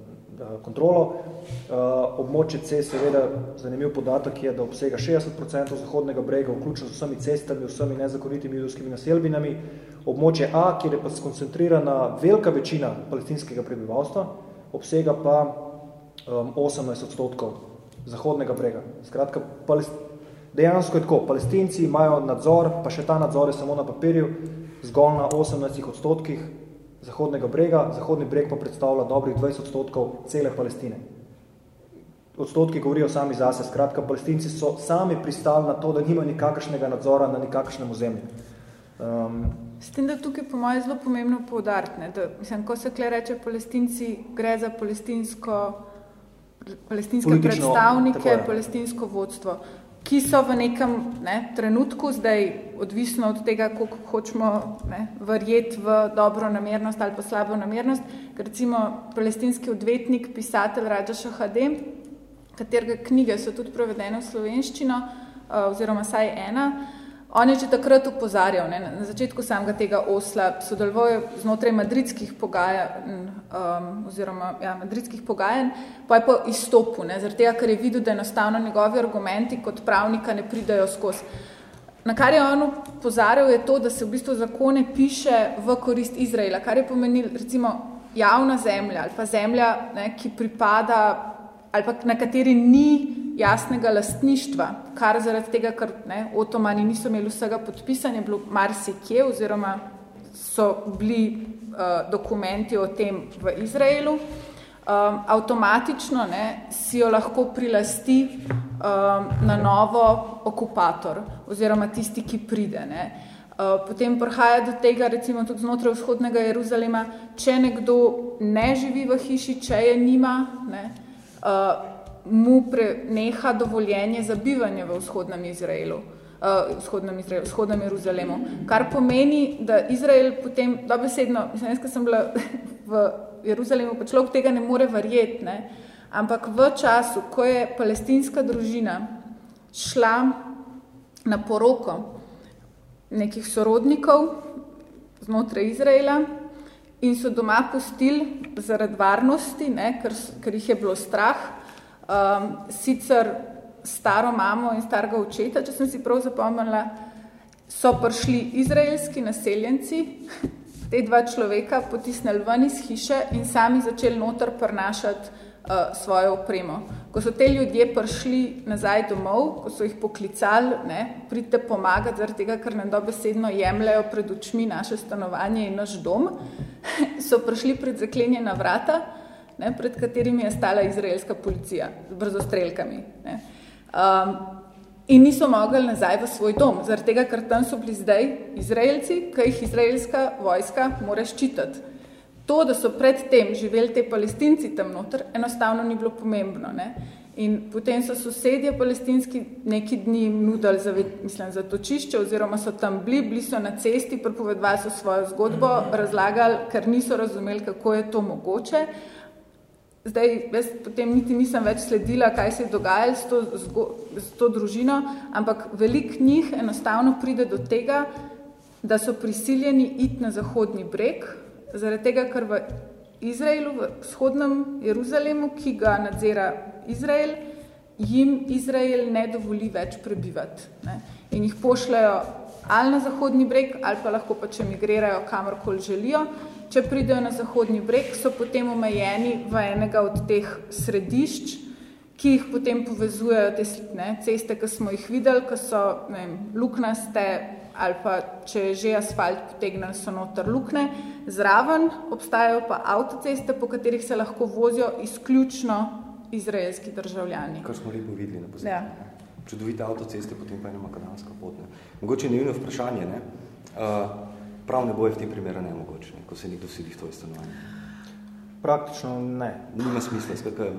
kontrolo. Eh, območje C, seveda, zanimiv podatek je, da obsega 60% zahodnega brega, vključno z vsemi cestami, vsemi nezakonitimi judovskimi naselbinami. Območje A, kjer je pa skoncentrirana velika večina palestinskega prebivalstva, obsega pa 18 odstotkov zahodnega brega. Skratka, dejansko je tako, palestinci imajo nadzor, pa še ta nadzor je samo na papirju, zgolj na 18 odstotkih Zahodnega brega, Zahodni breg pa predstavlja dobrih 20 odstotkov cele Palestine. Odstotki govorijo sami zase, skratka, palestinci so sami pristali na to, da nima nikakršnega nadzora na nikakršnem ozemlju. Um, S tem, da tukaj po moje zelo pomembno poudariti, da mislim, ko se kle reče palestinci, gre za palestinsko, palestinske predstavnike, palestinsko vodstvo ki so v nekem ne, trenutku, zdaj odvisno od tega, koliko hočemo ne, verjeti v dobro namernost ali pa slabo namernost, ker recimo palestinski odvetnik, pisatelj Raja Šahade, katerega knjige so tudi prevedene v slovenščino, oziroma saj ena, On je že takrat upozarjal, ne, na začetku samega tega osla, sodeloval je znotraj madridskih pogajanj, um, oziroma ja, madridskih pogajanj, pa je pa izstopil, ne, zaradi tega, ker je videl, da enostavno njegovi argumenti kot pravnika ne pridajo skozi. Na kar je on upozarjal, je to, da se v bistvu zakone piše v korist Izraela, kar je pomenil, recimo, javna zemlja ali pa zemlja, ne, ki pripada ali pa na kateri ni jasnega lastništva, kar zaradi tega, ker ne, otomani niso imeli vsega podpisanja, bilo marsikje oziroma so bili uh, dokumenti o tem v Izraelu, um, avtomatično ne, si jo lahko prilasti um, na novo okupator oziroma tisti, ki pride. Ne. Uh, potem prihaja do tega, recimo tudi znotraj vzhodnega Jeruzalema, če nekdo ne živi v hiši, če je nima, ne, uh, mu preneha dovoljenje za bivanje v vzhodnem Izraelu, uh, vzhodnem, Izraelu, vzhodnem Jeruzalemu, kar pomeni, da Izrael potem, dobesedno, mislim, jaz, sem bila v Jeruzalemu, pa človek tega ne more verjeti, ne? ampak v času, ko je palestinska družina šla na poroko nekih sorodnikov znotraj Izraela in so doma pustili zaradi varnosti, ne, ker, ker jih je bilo strah, um, sicer staro mamo in starega očeta, če sem si prav zapomnila, so prišli izraelski naseljenci, te dva človeka potisnili ven iz hiše in sami začeli noter prinašati uh, svojo opremo. Ko so te ljudje prišli nazaj domov, ko so jih poklicali, ne, pridite pomagati, zaradi tega, ker nam dobesedno jemljajo pred očmi naše stanovanje in naš dom, so prišli pred zaklenjena vrata, ne, pred katerimi je stala izraelska policija z brzostrelkami. Ne. Um, in niso mogli nazaj v svoj dom, zaradi tega, ker tam so bili zdaj izraelci, ki jih izraelska vojska mora ščitati. To, da so pred tem živeli te palestinci tam noter, enostavno ni bilo pomembno. Ne. In potem so sosedje palestinski neki dni jim nudili za, mislim, za točišče oziroma so tam bili, bili so na cesti, prepovedvali so svojo zgodbo, razlagali, ker niso razumeli, kako je to mogoče. Zdaj, jaz potem niti nisem več sledila, kaj se je dogajalo s to, s to družino, ampak velik njih enostavno pride do tega, da so prisiljeni iti na zahodni breg, zaradi tega, ker v Izraelu, v vzhodnem Jeruzalemu, ki ga nadzira Izrael, jim Izrael ne dovoli več prebivati. Ne? In jih pošljajo ali na zahodni breg, ali pa lahko pa, če migrirajo kamorkoli želijo, če pridejo na zahodni breg, so potem omejeni v enega od teh središč, ki jih potem povezujejo te ne, ceste, ki smo jih videli, ki so ne vem, luknaste ali pa če je že asfalt potegnen, so noter lukne. Zraven obstajajo pa avtoceste, po katerih se lahko vozijo izključno izraelski državljani. Kar smo lepo videli na pozornosti. Ja. Čudovite avtoceste, potem pa ena makadamska pot. Ne. Mogoče nevino vprašanje, ne? Uh, prav ne boje v tem primeru nemogoče, ne, ko se nekdo sili v tvoje stanovanje? Praktično ne. Nima smisla, skakaj.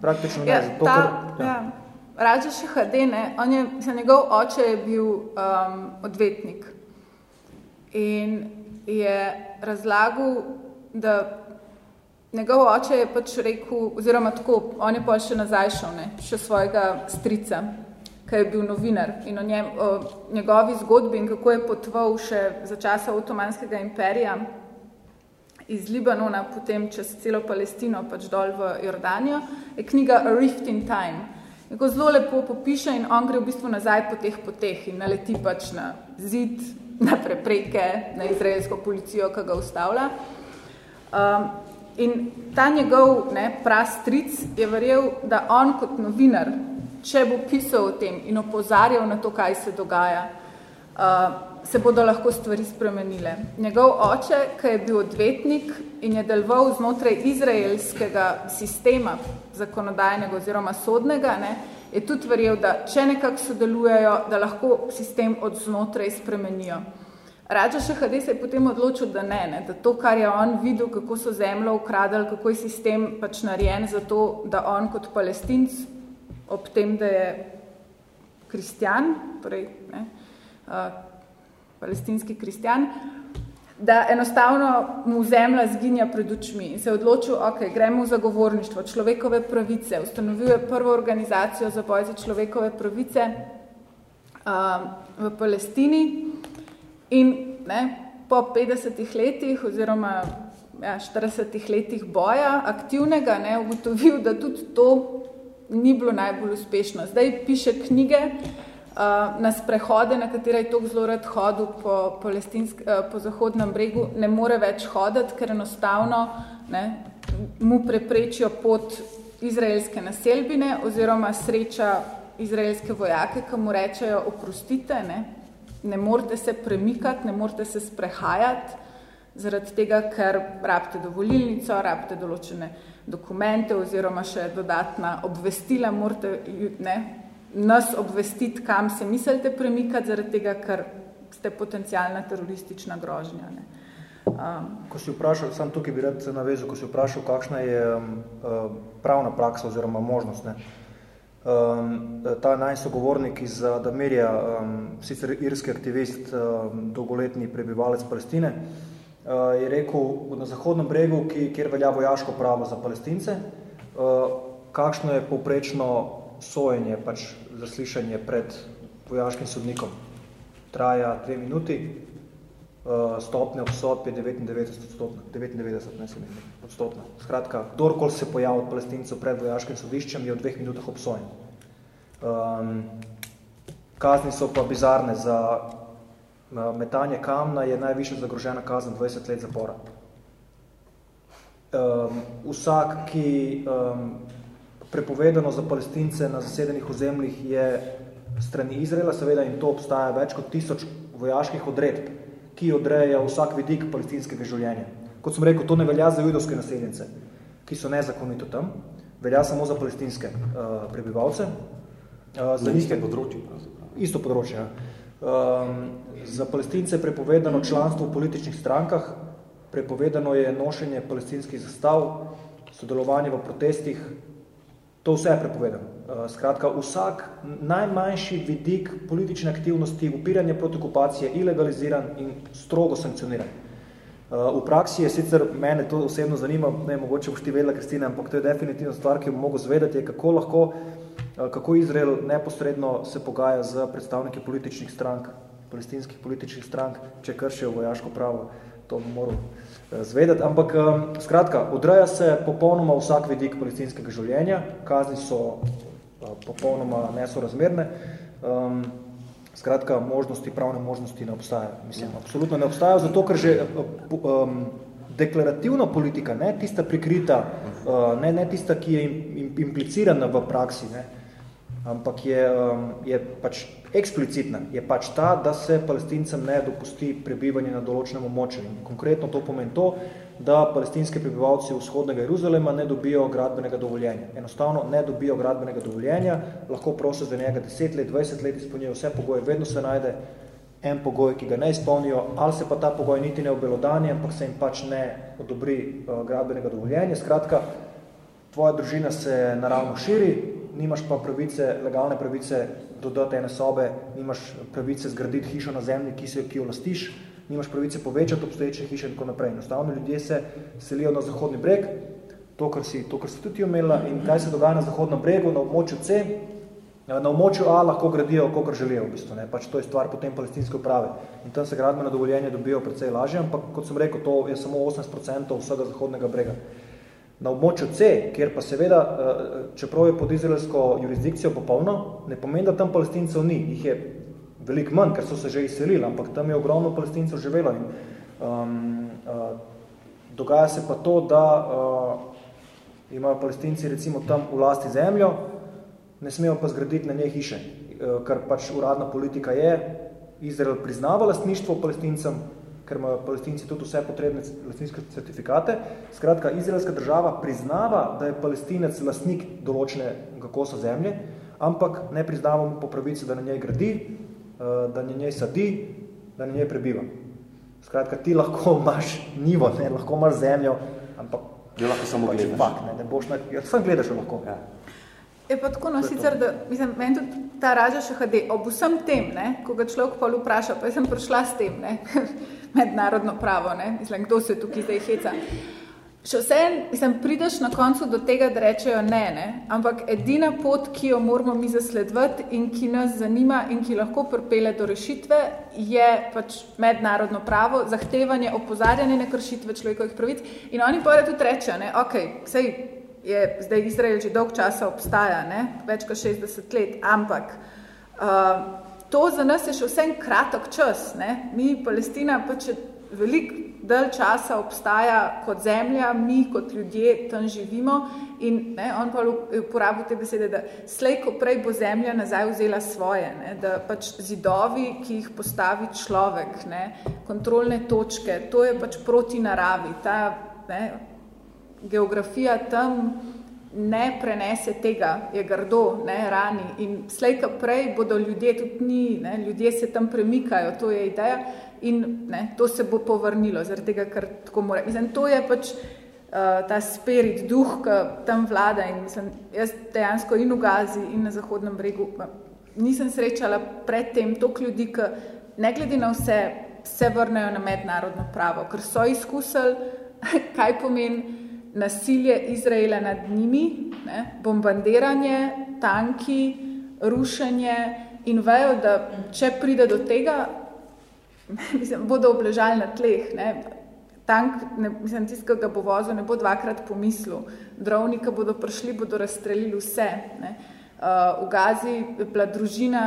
Praktično ne, ja, zato, ta, ker... Ja. Ja. Rađa Šehade, ne, on je, mislim, njegov oče je bil um, odvetnik in je razlagal, da njegov oče je pač rekel, oziroma tako, on je pa še nazaj šel, ne, še svojega strica, ki je bil novinar in o, njem, o njegovi zgodbi in kako je potval še za časa Otomanskega imperija iz Libanona, potem čez celo Palestino, pač dol v Jordanijo, je knjiga A Rift in Time. Neko zelo lepo popiše in on gre v bistvu nazaj po teh poteh in naleti pač na zid, na prepreke, na izraelsko policijo, ki ga ustavlja. Um, in ta njegov ne, prastric je verjel, da on kot novinar če bo pisal o tem in opozarjal na to, kaj se dogaja, uh, se bodo lahko stvari spremenile. Njegov oče, ki je bil odvetnik in je deloval znotraj izraelskega sistema zakonodajnega oziroma sodnega, ne, je tudi verjel, da če nekako sodelujejo, da lahko sistem od znotraj spremenijo. Rađa Šehade se je potem odločil, da ne, ne, da to, kar je on videl, kako so zemljo ukradali, kako je sistem pač narejen za to, da on kot palestinc ob tem, da je kristjan, torej ne, uh, palestinski kristjan, da enostavno mu zemlja zginja pred očmi in se je odločil, ok, gremo v zagovorništvo, človekove pravice, ustanovil je prvo organizacijo za boj za človekove pravice, v Palestini in ne, po 50 letih oziroma ja, 40 letih boja aktivnega ne, ugotovil, da tudi to ni bilo najbolj uspešno. Zdaj piše knjige uh, na sprehode, na katere je tako zelo rad hodil po, uh, po Zahodnem bregu, ne more več hoditi, ker enostavno ne, mu preprečijo pot izraelske naselbine oziroma sreča izraelske vojake, ki mu rečejo, oprostite, ne, ne morate se premikati, ne morate se sprehajati, zaradi tega, ker rabite dovolilnico, rabite določene dokumente oziroma še dodatna obvestila, morate ne, nas obvestiti, kam se mislite premikati, zaradi tega, ker ste potencijalna teroristična grožnja. Ne. Um, ko si vprašal, sam tukaj bi rad navezal, ko si vprašal, kakšna je um, pravna praksa oziroma možnost. Ne. Um, ta najsogovornik iz Damirja, um, sicer irski aktivist, um, dolgoletni prebivalec Palestine, uh, je rekel na Zahodnem bregu, ki, kjer velja vojaško pravo za palestince, uh, kakšno je povprečno sojenje, pač zaslišanje pred vojaškim sodnikom. Traja dve minuti, uh, stopnja obsodb je 99 odstotna, 99 ne sem odstotna. Skratka, kdorkoli se pojavi od palestincev pred vojaškim sodiščem, je v dveh minutah obsojen. Um, kazni so pa bizarne za metanje kamna je najvišja zagrožena kazen 20 let zapora. Um, vsak, ki um, prepovedano za palestince na zasedenih ozemljih je strani Izraela, seveda in to obstaja več kot tisoč vojaških odredb, ki odreja vsak vidik palestinskega življenja. Kot sem rekel, to ne velja za judovske naseljence, ki so nezakonito tam, velja samo za palestinske uh, prebivalce. Uh, za isto področje. Isto področje, ja. Um, za palestince je prepovedano članstvo v političnih strankah, prepovedano je nošenje palestinskih zastav, sodelovanje v protestih, to vse je prepovedano. Uh, skratka, vsak najmanjši vidik politične aktivnosti, upiranje proti okupacije, ilegaliziran in strogo sankcioniran. Uh, v praksi je sicer, mene to osebno zanima, ne mogoče boš ti vedela, Kristina, ampak to je definitivno stvar, ki bo mogo zvedati, je kako lahko Eh, kako Izrael neposredno se pogaja z predstavniki političnih strank, palestinskih političnih strank, če kršijo vojaško pravo, to bi moral eh, zvedeti. Ampak, eh, skratka, odreja se popolnoma vsak vidik palestinskega življenja, kazni so popolnoma nesorazmerne, um, skratka, možnosti, pravne možnosti ne obstajajo. Mislim, absolutno ne obstajajo, zato ker že um, deklarativna politika, ne tista prikrita, uh, ne, ne tista, ki je implicirana v praksi, ne, uh, ampak je, um, je pač eksplicitna, je pač ta, da se palestincem ne dopusti prebivanje na določenem območju. Konkretno to pomeni to, da palestinske prebivalci vzhodnega Jeruzalema ne dobijo gradbenega dovoljenja. Enostavno ne dobijo gradbenega dovoljenja, lahko prosijo za njega 10 let, 20 let izpolnjujejo vse pogoje, vedno se najde en pogoj, ki ga ne izpolnijo, ali se pa ta pogoj niti ne obelodani, ampak se jim pač ne odobri uh, gradbenega dovoljenja. Skratka, tvoja družina se naravno širi, nimaš pa pravice, legalne pravice dodati ene sobe, nimaš pravice zgraditi hišo na zemlji, ki, se, ki jo lastiš, nimaš pravice povečati obstoječe hiše in tako naprej. Enostavno ljudje se selijo na zahodni breg, to, kar si, to, kar si tudi omela in kaj se dogaja na zahodnem bregu, na območju C, na območju A lahko gradijo, kolikor želijo, v bistvu, ne? pač to je stvar potem palestinske uprave. In tam se gradbeno dovoljenje dobijo precej lažje, ampak kot sem rekel, to je samo 18% vsega zahodnega brega. Na območju C, kjer pa seveda, eh, čeprav je pod izraelsko jurisdikcijo popolno, ne pomeni, da tam palestincev ni. Jih je veliko manj, ker so se že izselili, ampak tam je ogromno palestincev živelo. In, um, uh, dogaja se pa to, da uh, imajo palestinci recimo tam v lasti zemljo, ne smejo pa zgraditi na njej hiše, uh, kar pač uradna politika je. Izrael priznava lastništvo palestincem, ker imajo palestinci tudi vse potrebne lastninske certifikate. Skratka, izraelska država priznava, da je palestinec lastnik določenega kosa zemlje, ampak ne priznava mu po pravici, da na njej gradi, eh, da na njej sadi, da na njej prebiva. Skratka, ti lahko imaš nivo, ne, lahko imaš zemljo, ampak jo lahko samo pač gledaš. Fakt, ne, ne boš na, ja, sam gledaš jo lahko. Ja. Je pa tako, no, sicer, da, mislim, meni tudi ta raža še hade, ob vsem tem, ne, ko ga človek pol vpraša, pa sem prišla s tem, ne, mednarodno pravo, ne, mislim, kdo se tukaj zdaj heca. še vse, mislim, prideš na koncu do tega, da rečejo ne, ne, ampak edina pot, ki jo moramo mi zasledovati in ki nas zanima in ki lahko pripele do rešitve, je pač mednarodno pravo, zahtevanje, opozarjanje na kršitve človekovih pravic in oni pa tudi rečejo, ne, ok, sej je zdaj Izrael že dolg časa obstaja, ne, več kot 60 let, ampak uh, to za nas je še vsem kratok čas, ne, mi Palestina pač veliko del časa obstaja kot zemlja, mi kot ljudje tam živimo in ne, on pa uporabil te besede, da slej, ko prej bo zemlja nazaj vzela svoje, ne, da pač zidovi, ki jih postavi človek, ne, kontrolne točke, to je pač proti naravi, ta ne, geografija tam ne prenese tega, je grdo, ne, rani. In slej, ko prej bodo ljudje tudi ni, ne, ljudje se tam premikajo, to je ideja, in ne, to se bo povrnilo, zaradi tega, ker tako mora. Mislim, to je pač uh, ta spirit, duh, ki tam vlada. In mislim, jaz dejansko in v Gazi in na Zahodnem bregu nisem srečala predtem toliko ljudi, ki ne glede na vse, se vrnejo na mednarodno pravo, ker so izkusili, kaj pomeni nasilje Izraela nad njimi, ne, bombardiranje, tanki, rušenje in vejo, da če pride do tega, mislim, bodo obležali na tleh. Ne. Tank, ne, mislim, tiskal, da bo vozil, ne bo dvakrat pomislil. Drovnika bodo prišli, bodo razstrelili vse. Ne. Uh, v Gazi je bila družina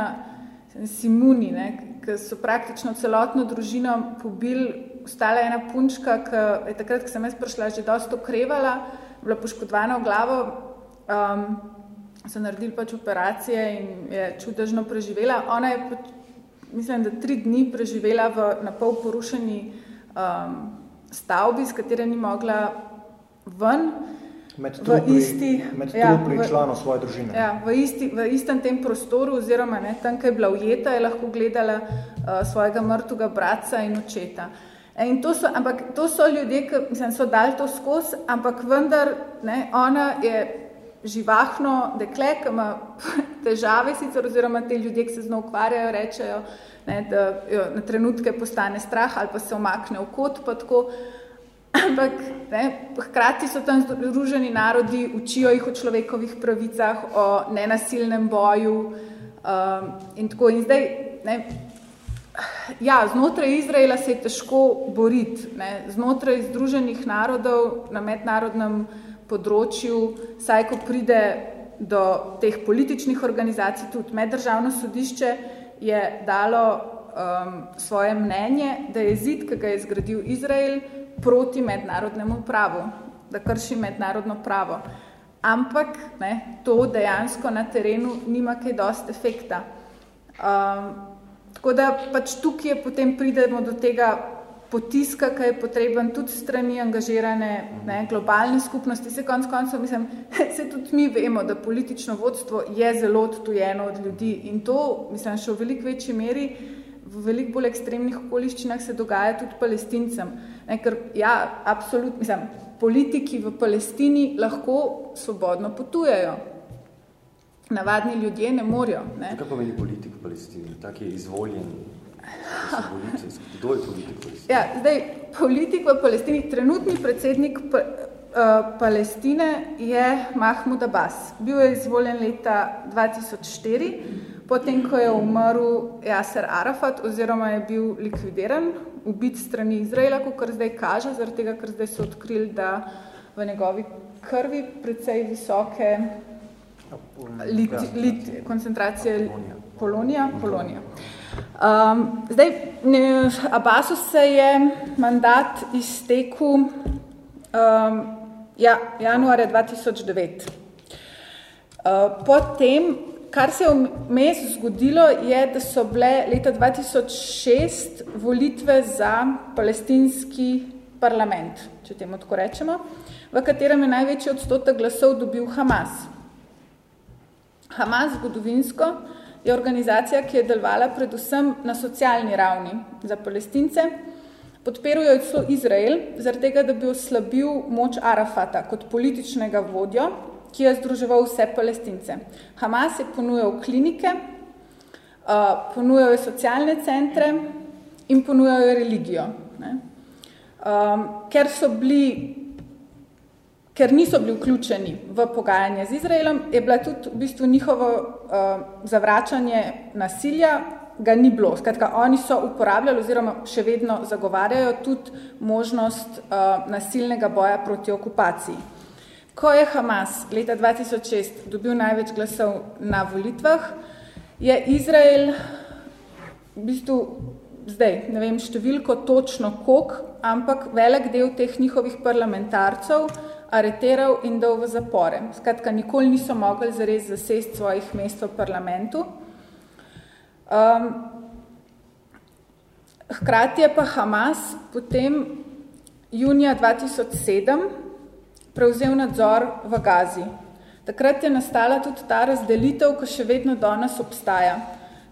Simuni, ne, ki so praktično celotno družino pobili. Ostala je ena punčka, ki je takrat, ko sem jaz prišla, že dosto okrevala, bila poškodvana v glavo. Um, so naredili pač operacije in je čudežno preživela. Ona je pač mislim, da tri dni preživela v na pol porušeni um, stavbi, z katere ni mogla ven. Med trupli, v isti, med trupli ja, člano svoje družine. Ja, v, isti, v istem tem prostoru, oziroma ne, tam, kaj je bila ujeta, je lahko gledala uh, svojega mrtvega bratca in očeta. In to so, ampak to so ljudje, ki mislim, so dali to skozi, ampak vendar ne, ona je živahno dekle, ki ima težave sicer, oziroma te ljudje, ki se z njo ukvarjajo, rečejo, ne, da jo na trenutke postane strah ali pa se omakne v kot, pa tako. Ampak ne, hkrati so tam združeni narodi, učijo jih o človekovih pravicah, o nenasilnem boju um, in tako. In zdaj, ne, ja, znotraj Izraela se je težko boriti. Ne, znotraj združenih narodov na mednarodnem področju, saj ko pride do teh političnih organizacij, tudi meddržavno sodišče je dalo um, svoje mnenje, da je zid, ki ga je zgradil Izrael, proti mednarodnemu pravu, da krši mednarodno pravo. Ampak ne, to dejansko na terenu nima kaj dost efekta. Um, tako da pač tukaj potem pridemo do tega potiska, ki je potreben tudi strani angažirane ne, globalne skupnosti. Se konc koncev, mislim, se tudi mi vemo, da politično vodstvo je zelo odtujeno od ljudi in to, mislim, še v veliko večji meri, v veliko bolj ekstremnih okoliščinah se dogaja tudi palestincem. Ne, ker, ja, absolutno, mislim, politiki v Palestini lahko svobodno potujejo. Navadni ljudje ne morajo. Ne. Kaj pomeni politik v Palestini? Tak je izvoljen Kdo je politik v Ja, zdaj, politik v Palestini, trenutni predsednik pa, uh, Palestine je Mahmud Abbas. Bil je izvoljen leta 2004, potem, ko je umrl Yasser Arafat, oziroma je bil likvidiran, ubit strani Izraela, kot zdaj kaže, zaradi tega, ker zdaj so odkrili, da v njegovi krvi precej visoke lit, lit, koncentracije polonija. polonija. Um, zdaj, ne, Abbasu se je mandat iztekel um, ja, januarja 2009. Uh, potem, kar se je vmes zgodilo, je, da so bile leta 2006 volitve za palestinski parlament, če temu tako rečemo, v katerem je največji odstotek glasov dobil Hamas. Hamas zgodovinsko je organizacija, ki je delovala predvsem na socialni ravni za palestince. Podpiral jo je celo Izrael, zaradi tega, da bi oslabil moč Arafata kot političnega vodjo, ki je združeval vse palestince. Hamas je ponujal klinike, uh, ponujal je socialne centre in ponujal je religijo. Ne? Um, ker so bili ker niso bili vključeni v pogajanje z Izraelom, je bila tudi v bistvu njihovo uh, zavračanje nasilja, ga ni bilo. Skratka, oni so uporabljali oziroma še vedno zagovarjajo tudi možnost uh, nasilnega boja proti okupaciji. Ko je Hamas leta 2006 dobil največ glasov na volitvah, je Izrael v bistvu zdaj, ne vem številko točno kok, ampak velik del teh njihovih parlamentarcev areteral in dal v zapore. Skratka, nikoli niso mogli zares zasesti svojih mest v parlamentu. Um, hkrati je pa Hamas potem junija 2007 prevzel nadzor v Gazi. Takrat je nastala tudi ta razdelitev, ki še vedno danes obstaja.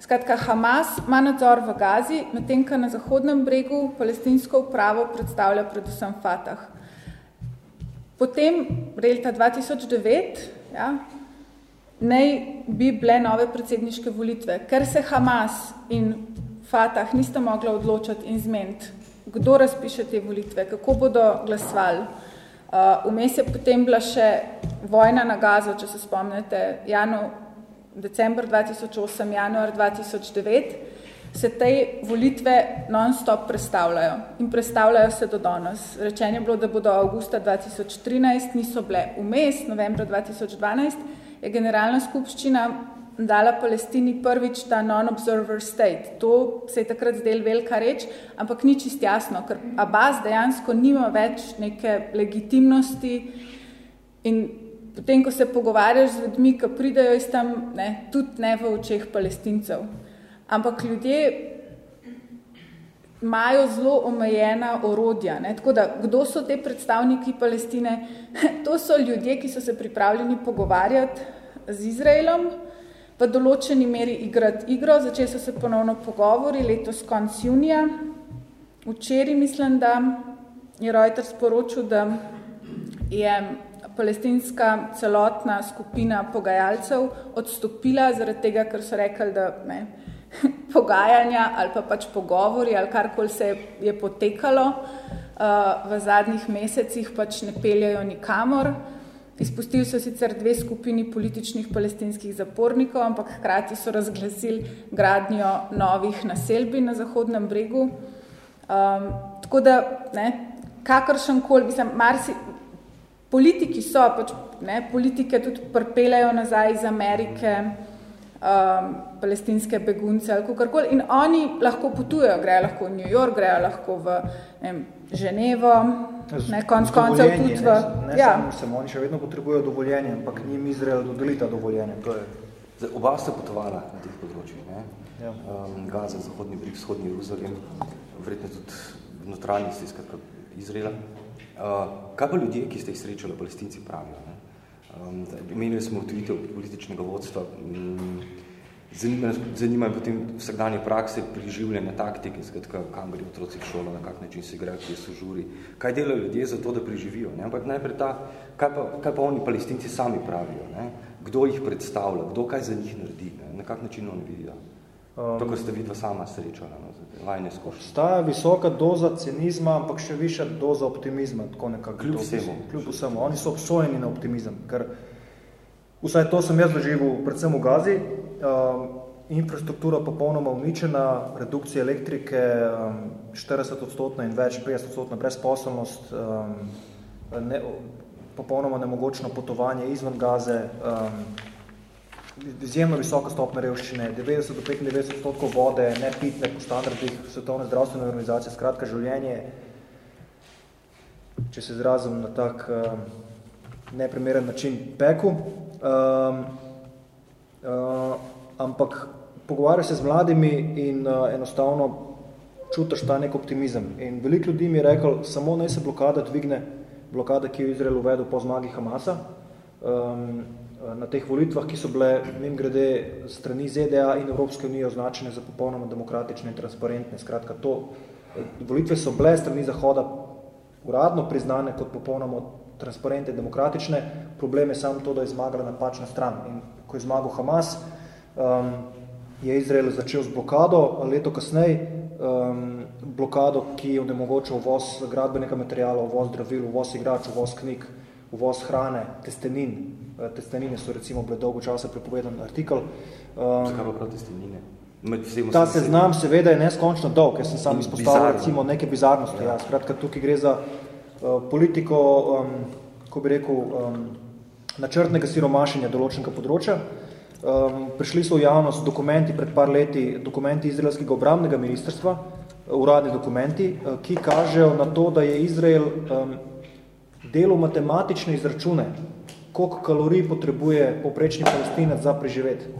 Skratka, Hamas ima nadzor v Gazi, medtem ko na Zahodnem bregu palestinsko upravo predstavlja predvsem Fatah. Potem, leta 2009, ja, naj bi bile nove predsedniške volitve, ker se Hamas in Fatah nista mogla odločati in zmeniti, kdo razpiše te volitve, kako bodo glasovali. Uh, vmes je potem bila še vojna na Gazo, če se spomnite, janu, december 2008, januar 2009, se te volitve non-stop predstavljajo in predstavljajo se do danes. Rečenje bilo, da bodo avgusta 2013, niso bile vmes, novembra 2012, je generalna skupščina dala Palestini prvič ta non-observer state. To se je takrat zdel velika reč, ampak ni čist jasno, ker Abbas dejansko nima več neke legitimnosti in potem, ko se pogovarjaš z ljudmi, ki pridajo iz tam, ne, tudi ne v očeh palestincev. Ampak ljudje imajo zelo omejena orodja. Ne? Tako da, kdo so te predstavniki Palestine? To so ljudje, ki so se pripravljeni pogovarjati z Izraelom, v določeni meri igrati igro. Začeli so se ponovno pogovori letos konc junija. Včeraj mislim, da je Reuters sporočil, da je palestinska celotna skupina pogajalcev odstopila zaradi tega, ker so rekli, da ne, pogajanja ali pa pač pogovori ali karkoli se je potekalo uh, v zadnjih mesecih pač ne peljajo nikamor. Izpustili so sicer dve skupini političnih palestinskih zapornikov, ampak hkrati so razglasili gradnjo novih naselbi na Zahodnem bregu. Um, tako da, ne, kakršen koli, mislim, marsi, politiki so, pač, ne, politike tudi prpelajo nazaj iz Amerike, um, palestinske begunce ali kakorkoli. In oni lahko potujejo, grejo lahko v New York, grejo lahko v vem, Ženevo, ne, konc koncev tudi v... Ne, ne ja. samo, samo, oni še vedno potrebujejo dovoljenje, ampak njim Izrael dodelita dovoljenje. To je... Zdaj, oba ste potovala na teh področjih, ne? Ja. Um, Gaza, Zahodni brik, Vzhodni Jeruzalem, verjetno tudi v notranjosti, skratka Izraela. Uh, kaj pa ljudje, ki ste jih srečali, palestinci pravijo? Ne? Um, imeli smo utvitev političnega vodstva, um, zanima, zanima potem vsakdanje prakse, priživljene taktike, skratka, kam gre otroci v šolo, na kak način se igrajo, kje so žuri, kaj delajo ljudje za to, da preživijo. Ne? Ampak najprej ta, kaj pa, kaj pa oni palestinci sami pravijo, ne? kdo jih predstavlja, kdo kaj za njih naredi, ne? na kak način oni vidijo. Um, to, ko ste vidva sama srečala, no, vajne skoš. Staja visoka doza cinizma, ampak še višja doza optimizma, tako nekako. Kljub vsemu. Kljub vsemu. Oni so obsojeni na optimizem, ker vsaj to sem jaz doživel predvsem v Gazi, um, infrastruktura popolnoma uničena, redukcija elektrike, um, 40 odstotna in več, 50 odstotna brezposobnost, um, ne, popolnoma nemogočno potovanje izven Gaze, um, izjemno visoka stopna revščine, 90 do 95 odstotkov vode, ne pitne po standardih Svetovne zdravstvene organizacije, skratka življenje, če se izrazim na tak um, neprimeren način peku. Um, uh, ampak pogovarjaš se z mladimi in uh, enostavno čutiš ta nek optimizem. In veliko ljudi mi je rekel, samo naj se blokada dvigne, blokada, ki je Izrael uvedel po zmagi Hamasa, um, na teh volitvah, ki so bile, vem grede, strani ZDA in Evropske unije označene za popolnoma demokratične in transparentne. Skratka, to, volitve so bile strani Zahoda uradno priznane kot popolnoma transparentne demokratične. Problem je samo to, da je zmagala napačna stran. In ko je zmagal Hamas, um, je Izrael začel z blokado, leto kasneje, um, blokado, ki je onemogočil uvoz gradbenega materijala, uvoz zdravil, uvoz igrač, uvoz knjig, uvoz hrane, testenin. Uh, testenine so recimo bile dolgo časa prepovedan artikel. Um, Zakaj pa prav testenine? Ta seznam seveda je neskončno dolg, ker sem sam izpostavil recimo neke bizarnosti. Ja. Ja. Skratka, tukaj gre za uh, politiko, um, ko bi rekel, um, načrtnega siromašenja določenega področja. Um, prišli so v javnost dokumenti pred par leti, dokumenti izraelskega obramnega ministrstva, uradni dokumenti, uh, ki kažejo na to, da je Izrael um, delo matematične izračune, koliko kalorij potrebuje poprečni palestinec za preživeti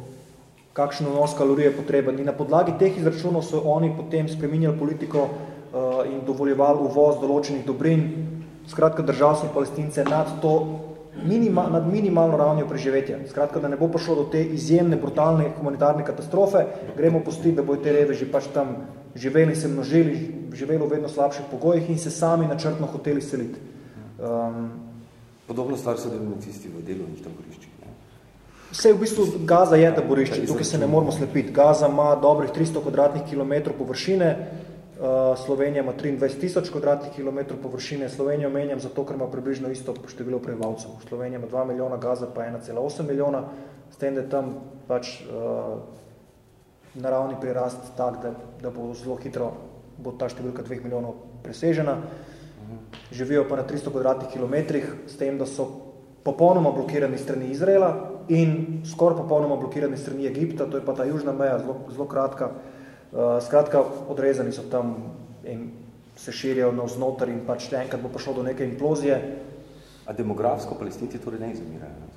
kakšen vnos kalorije je potreben. In na podlagi teh izračunov so oni potem spreminjali politiko uh, in dovoljevali uvoz določenih dobrin, skratka držal sem palestince nad to minima, nad minimalno ravnjo preživetja. Skratka, da ne bo prišlo do te izjemne, brutalne humanitarne katastrofe, gremo postiti, da bojo te reveži pač tam živeli, se množili, živeli v vedno slabših pogojih in se sami načrtno hoteli seliti. Um, Podobno stvar so demonicisti v delu njih tam gorišči. Vse v bistvu Gaza je taborišče, tukaj se ne moramo slepiti. Gaza ima dobrih 300 kvadratnih kilometrov površine, Slovenija ima 23 tisoč kvadratnih kilometrov površine. Slovenijo menjam zato, ker ima približno isto število prebivalcev. Slovenija ima 2 milijona, Gaza pa 1,8 milijona, s tem, da je tam pač uh, naravni prirast tak, da, da bo zelo hitro bo ta številka 2 milijonov presežena. Živijo pa na 300 kvadratnih kilometrih, s tem, da so popolnoma blokirani strani Izraela, in skoraj popolnoma blokirani strani Egipta, to je pa ta južna meja, zelo, zelo kratka. Uh, skratka, odrezani so tam in se širijo na vznotar in pač enkrat bo prišlo do neke implozije. A demografsko palestinci torej ne izumirajo?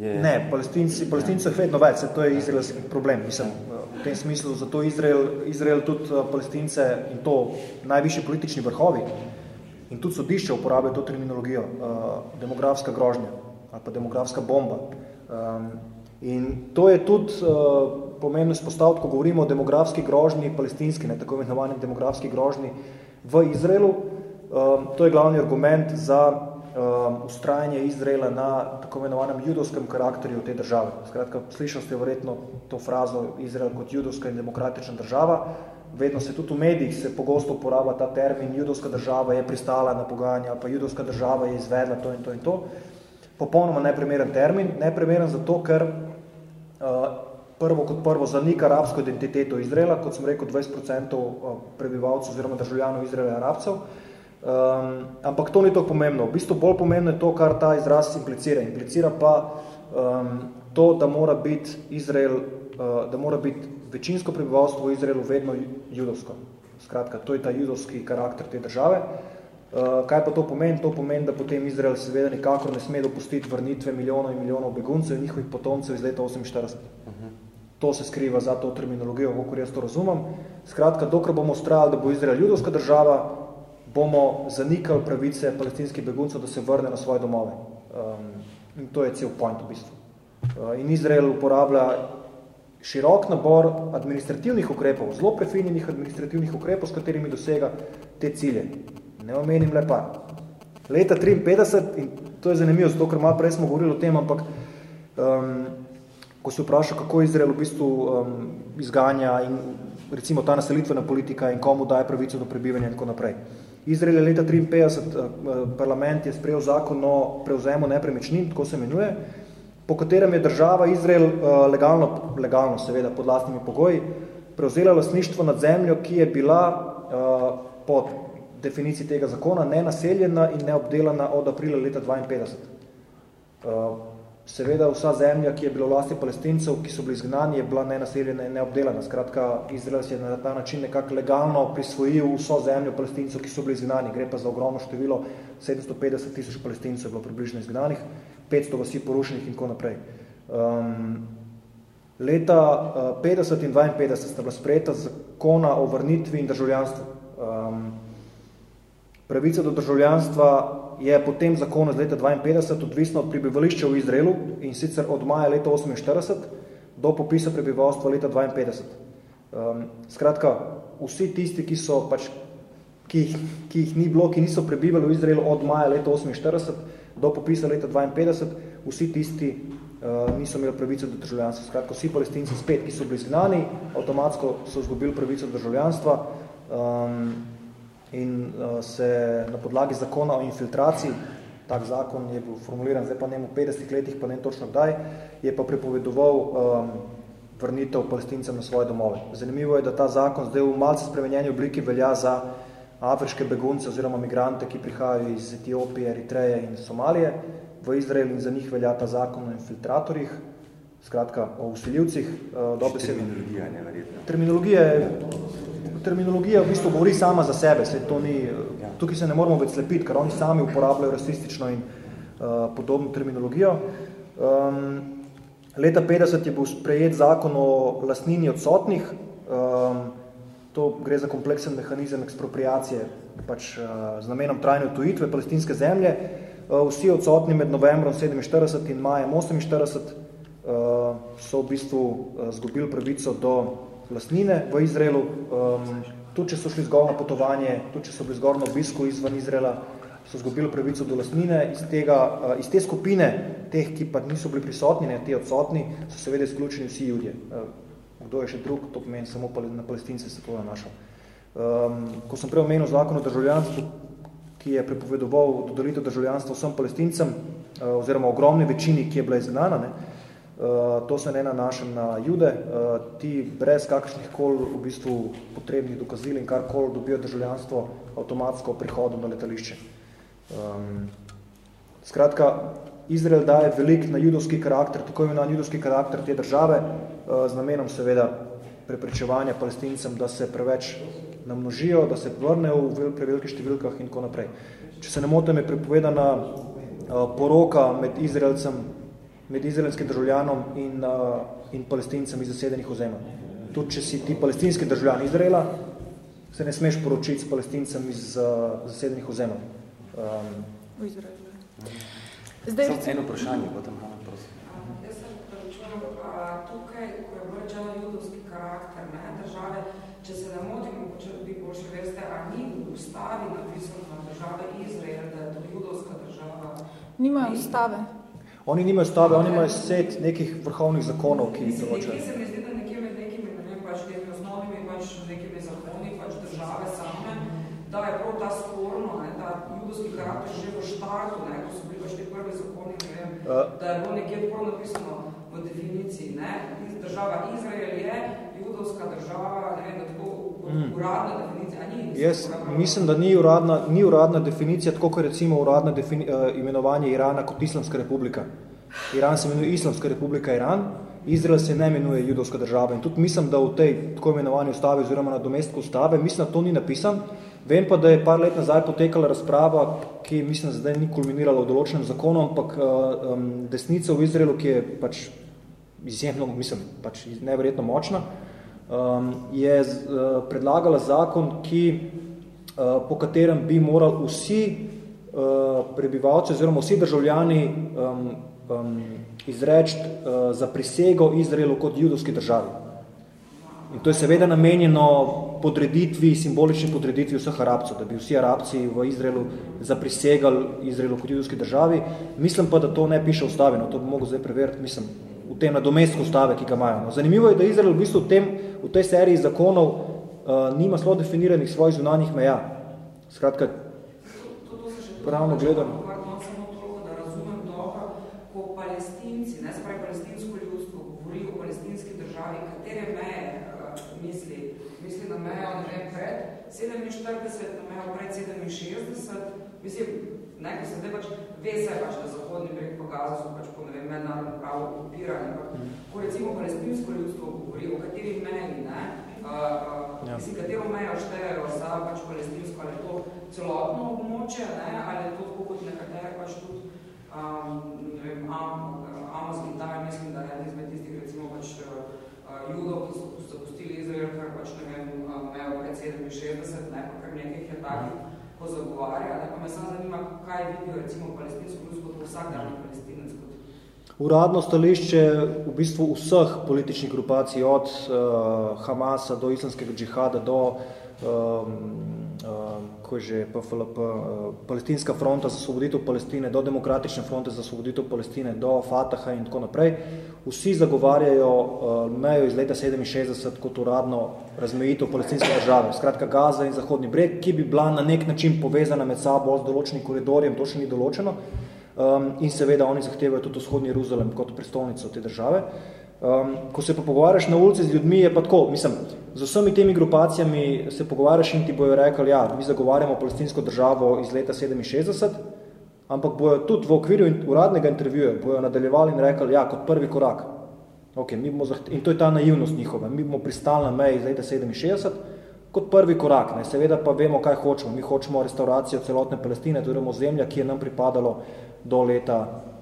Je... Ne, palestinci, palestinci je vedno več, to je izraelski problem. Mislim, v tem smislu, zato Izrael, Izrael tudi uh, palestince in to najvišji politični vrhovi in tudi sodišče uporabljajo to terminologijo, uh, demografska grožnja ali pa demografska bomba. Um, in to je tudi uh, pomembno izpostaviti, ko govorimo o demografski grožnji palestinski, ne tako imenovanem demografski grožnji v Izraelu. Um, to je glavni argument za um, ustrajanje Izraela na tako imenovanem judovskem karakterju te države. Skratka, slišal ste verjetno to frazo Izrael kot judovska in demokratična država. Vedno se tudi v medijih se pogosto uporablja ta termin, judovska država je pristala na pogajanja, pa judovska država je izvedla to in to in to popolnoma neprimeren termin, neprimeren zato, ker uh, prvo kot prvo zanika arabsko identiteto Izraela, kot sem rekel, 20% uh, prebivalcev oziroma državljanov Izraela je arabcev, um, ampak to ni to pomembno. V bistvu bolj pomembno je to, kar ta izraz implicira. Implicira pa um, to, da mora biti Izrael, uh, da mora biti večinsko prebivalstvo v Izraelu vedno judovsko. Skratka, to je ta judovski karakter te države. Uh, kaj pa to pomeni? To pomeni, da potem Izrael seveda nikakor ne sme dopustiti vrnitve milijonov in milijonov beguncev in njihovih potomcev iz leta 48. Uh -huh. To se skriva za to terminologijo, kako jaz to razumem. Skratka, dokler bomo ustrajali, da bo Izrael judovska država, bomo zanikali pravice palestinskih beguncev, da se vrne na svoje domove. Um, in to je cel point v bistvu. Uh, in Izrael uporablja širok nabor administrativnih ukrepov, zelo prefinjenih administrativnih ukrepov, s katerimi dosega te cilje ne omenim le pa. Leta 53, in to je zanimivo, zato ker malo prej smo govorili o tem, ampak um, ko se vpraša, kako Izrael v bistvu um, izganja in recimo ta naselitvena politika in komu daje pravico do prebivanja in tako naprej. Izrael je leta 53, uh, parlament je sprejel zakon o prevzemu nepremičnin, tako se imenuje, po katerem je država Izrael uh, legalno, legalno seveda pod lastnimi pogoji, prevzela lasništvo nad zemljo, ki je bila uh, pod definiciji tega zakona, nenaseljena in neobdelana od aprila leta 52. Seveda vsa zemlja, ki je bila vlasti palestincev, ki so bili izgnani, je bila nenaseljena in neobdelana. Skratka, Izrael je na ta način nekako legalno prisvojil vso zemljo palestincev, ki so bili izgnani. Gre pa za ogromno število, 750 tisoč palestincev je bilo približno izgnanih, 500 vasi porušenih in tako naprej. Um, leta uh, 50 in 52 sta bila sprejeta zakona o vrnitvi in državljanstvu. Um, Pravica do državljanstva je po tem zakonu z leta 52 odvisna od prebivališča v Izraelu in sicer od maja leta 48 do popisa prebivalstva leta 52. Um, skratka, vsi tisti, ki, so pač, ki, jih, ki jih ni bilo, ki niso prebivali v Izraelu od maja leta 48 do popisa leta 52, vsi tisti uh, niso imeli pravice do državljanstva. Skratka, vsi palestinci spet, ki so bili izgnani, avtomatsko so izgubili pravico do državljanstva. Um, in uh, se na podlagi zakona o infiltraciji tak zakon je bil formuliran, zdaj pa ne v 50 letih, pa ne točno kdaj, je pa prepovedoval um, vrnitev palestincem na svoje domove. Zanimivo je, da ta zakon zdaj v malce spremenjeni obliki velja za afriške begunce oziroma migrante, ki prihajajo iz Etiopije, Eritreje in Somalije. V Izraelu in za njih velja ta zakon o infiltratorjih, skratka o usiljivcih. Uh, terminologija, neverjetno. Terminologija, terminologija v bistvu govori sama za sebe, se to ni, ja. tukaj se ne moramo več slepiti, ker oni sami uporabljajo rasistično in uh, podobno terminologijo. Um, leta 50 je bil sprejet zakon o lastnini odsotnih, um, to gre za kompleksen mehanizem ekspropriacije pač, uh, z namenom trajne otujitve palestinske zemlje. Uh, vsi odsotni med novembrom 47 in majem 48 uh, so v bistvu uh, zgubili pravico do lastnine v Izraelu. Um, tudi, če so šli zgolj na potovanje, tudi, če so bili zgolj na obisku izvan Izraela, so zgubili pravico do lastnine. Iz, tega, uh, iz te skupine, teh, ki pa niso bili prisotni, ne, te odsotni, so seveda izključeni vsi ljudje. Uh, kdo je še drug, to pomeni samo na palestince se to nanašal. Um, ko sem prej omenil zakon o državljanstvu, ki je prepovedoval dodelitev državljanstva vsem palestincem, uh, oziroma ogromni večini, ki je bila izgnana, ne, Uh, to se ne nanaša na jude, uh, ti brez kakršnih kol v bistvu potrebnih dokazil in karkoli dobijo državljanstvo avtomatsko prihodu na letališče. Um, skratka, Izrael daje velik na judovski karakter, tako je na judovski karakter te države, uh, z namenom seveda preprečevanja palestincem, da se preveč namnožijo, da se vrnejo v prevelikih številkah in tako naprej. Če se ne motim, je prepovedana poroka med Izraelcem med izraelskim državljanom in, uh, in palestincem iz zasedenih ozemov. Tudi, če si ti palestinski državljan Izraela, se ne smeš poročiti s palestincem iz uh, zasedenih ozemov. Um, v Izraelu. Zdaj, Samo eno vprašanje, potem hvala, prosim. Jaz sem pričujem, tukaj, ko je bilo rečeno judovski karakter ne, države, če se ne motim, če bi boljše veste, a ni v ustavi napisano na države Izrael, da je to judovska država? Nimajo ustave. Oni nimajo stave, oni imajo set nekih vrhovnih zakonov, ki jih določajo. Se mi zdi, da nekje med nekimi, ne vem, pač temi osnovnimi, pač nekimi zakoni, pač države same, da je prav ta sporno, ne, ta judovski karakter že v štartu, ne, ko so bili pač te prvi zakoni, ne vem, uh. da je bilo nekje prav napisano v definiciji, ne, država Izrael je judovska država, ne vem, da tako mm. uradna definicija, a ni? Jaz mislim, da ni uradna, ni uradna definicija, tako kot recimo uradna defini, uh, imenovanje Irana kot Islamska republika. Iran se imenuje Islamska republika Iran, Izrael se ne imenuje judovska država in tudi mislim, da v tej tako imenovanju ustave oziroma na domestku ustave, mislim, da to ni napisan. Vem pa, da je par let nazaj potekala razprava, ki mislim, da zdaj ni kulminirala v določenem zakonu, ampak uh, um, desnica v Izraelu, ki je pač izjemno, mislim, pač neverjetno močna, uh, je z, uh, predlagala zakon, ki, uh, po katerem bi morali vsi uh, prebivalci oziroma vsi državljani um, um, izreči za prisego Izraelu kot judovski državi. In to je seveda namenjeno podreditvi, simbolični podreditvi vseh arabcev, da bi vsi arabci v Izraelu zaprisegali Izraelu kot judovski državi. Mislim pa, da to ne piše v stavi, no to bi mogel zdaj preveriti, mislim, v tem nadomestku stave, ki ga imajo. No, zanimivo je, da Izrael v bistvu v, tem, v tej seriji zakonov uh, nima zelo definiranih svojih zunanjih meja. Skratka, pravno gledam. 47, na mejo pred 67, mislim, ne, ko se zdaj pač ve se pač, da zahodni breg po Gaza so pač po, ne vem, mednarodno pravo okupirani, ampak mm. ko recimo palestinsko ljudstvo govori, o kateri meji, ne, uh, uh, ja. mislim, katero mejo štejejo za pač palestinsko, ali to celotno območje, ne, ali je to tako kot nekatere pač tudi, um, ne vem, am, Amos Gintar, mislim, da je izmed tistih, recimo pač uh, judov, ki so zapustili Izrael, kar pač, ne vem, mejo pred 67, ne, pa kar nekaj je takih, ko zagovarja, ne, pa me samo zanima, kaj vidijo recimo palestinsko ljudstvo kot vsak dan palestinec. Uradno stališče v bistvu vseh političnih grupacij, od uh, Hamasa do islamskega džihada, do, um, ko kako je že PFLP, Palestinska fronta za svoboditev Palestine, do Demokratične fronte za svoboditev Palestine, do Fataha in tako naprej, vsi zagovarjajo mejo iz leta 67 kot uradno razmejitev palestinske države, skratka Gaza in Zahodni breg, ki bi bila na nek način povezana med sabo z določenim koridorjem, to še ni določeno, um, in seveda oni zahtevajo tudi vzhodni Jeruzalem kot prestolnico te države. Um, ko se pa pogovarjaš na ulici z ljudmi, je pa tako, mislim, z vsemi temi grupacijami se pogovarjaš in ti bojo rekli, ja, mi zagovarjamo palestinsko državo iz leta 67, ampak bojo tudi v okviru uradnega intervjuja bojo nadaljevali in rekli, ja, kot prvi korak. Okay, mi bomo in to je ta naivnost njihova. Mi bomo pristali na meji iz leta 67 kot prvi korak. Ne. Seveda pa vemo, kaj hočemo. Mi hočemo restauracijo celotne Palestine, torej ozemlja, ki je nam pripadalo do leta uh,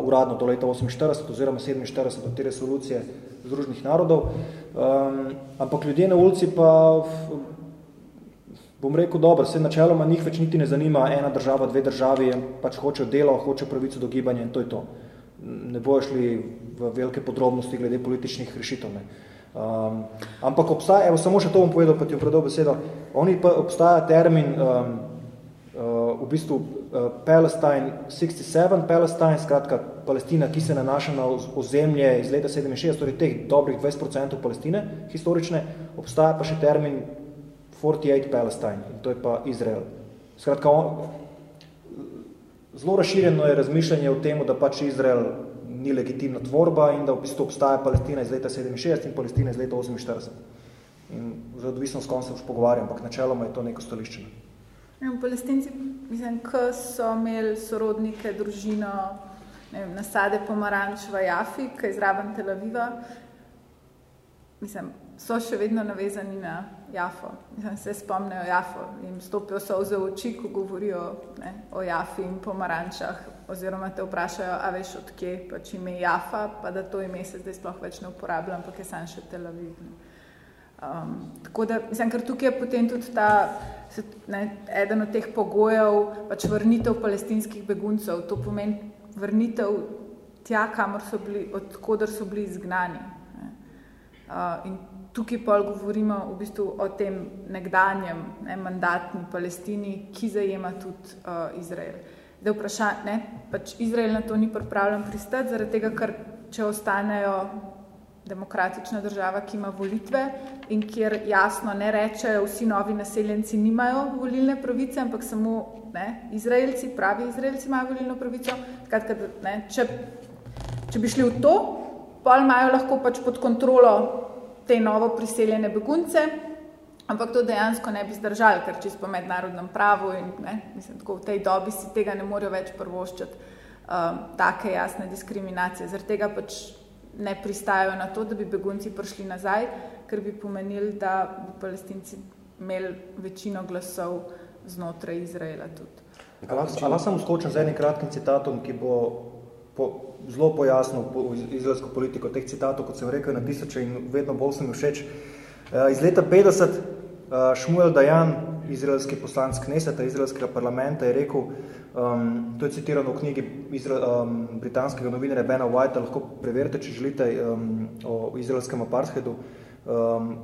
uradno do leta 48 oziroma 47 od te resolucije Združenih narodov. Um, ampak ljudje na ulici pa bom rekel dobro, se načeloma njih več niti ne zanima ena država, dve državi, pač hočejo delo, hočejo pravico do gibanja in to je to. Ne bojo šli v velike podrobnosti glede političnih rešitev. Ne. Um, ampak obstaja, evo, samo še to bom povedal, pa ti predal besedo, oni pa obstaja termin um, uh, v bistvu uh, Palestine 67, Palestine, skratka Palestina, ki se nanaša na ozemlje iz leta 67, torej teh dobrih 20% Palestine historične, obstaja pa še termin 48 Palestine, in to je pa Izrael. Skratka, on, zelo razširjeno je razmišljanje o tem, da pač Izrael ni legitimna tvorba in da v bistvu obstaja Palestina iz leta 67 in Palestina iz leta 48. In za odvisno s kom se pogovarjam, ampak načeloma je to neko stoliščeno. Ja, palestinci, mislim, ko so imeli sorodnike, družino, ne vem, nasade pomaranč v Jafi, ki je zraven Tel Aviva, mislim, so še vedno navezani na Jafo. Mislim, se spomnejo Jafo, jim stopijo solze v oči, ko govorijo ne, o Jafi in pomarančah, oziroma te vprašajo, a veš odkje, pač ime Jafa, pa da to ime se zdaj sploh več ne uporablja, ampak je sam še Tel Aviv. Um, tako da, mislim, ker tukaj je potem tudi ta ne, eden od teh pogojev, pač vrnitev palestinskih beguncev, to pomeni vrnitev tja, kamor so bili, od kodar so bili izgnani. Ne. Uh, in tukaj pa govorimo v bistvu o tem nekdanjem ne, mandatni Palestini, ki zajema tudi uh, Izrael. Da vprašanje, ne, pač Izrael na to ni pripravljen pristati, zaradi tega, ker če ostanejo demokratična država, ki ima volitve in kjer jasno ne rečejo, vsi novi naseljenci nimajo volilne pravice, ampak samo ne, Izraelci, pravi Izraelci imajo volilno pravico. Skratka, ne, če, če bi šli v to, pol imajo lahko pač pod kontrolo te novo priseljene begunce, ampak to dejansko ne bi zdržali, ker čisto po mednarodnem pravu in ne, mislim, tako v tej dobi si tega ne morejo več prvoščati um, take jasne diskriminacije. Zaradi tega pač ne pristajajo na to, da bi begunci prišli nazaj, ker bi pomenili, da bi palestinci imeli večino glasov znotraj Izraela tudi. Ali sem skočil z enim kratkim citatom, ki bo po, zelo pojasnil po, izraelsko politiko teh citatov, kot sem rekel na tisoče in vedno bolj sem všeč. Uh, iz leta 50 uh, Šmuel Dajan, izraelski poslanc Kneseta, izraelskega parlamenta, je rekel, um, to je citirano v knjigi izra, um, britanskega novinarja Bena Whitea, lahko preverite, če želite, um, o izraelskem apartheidu. Um,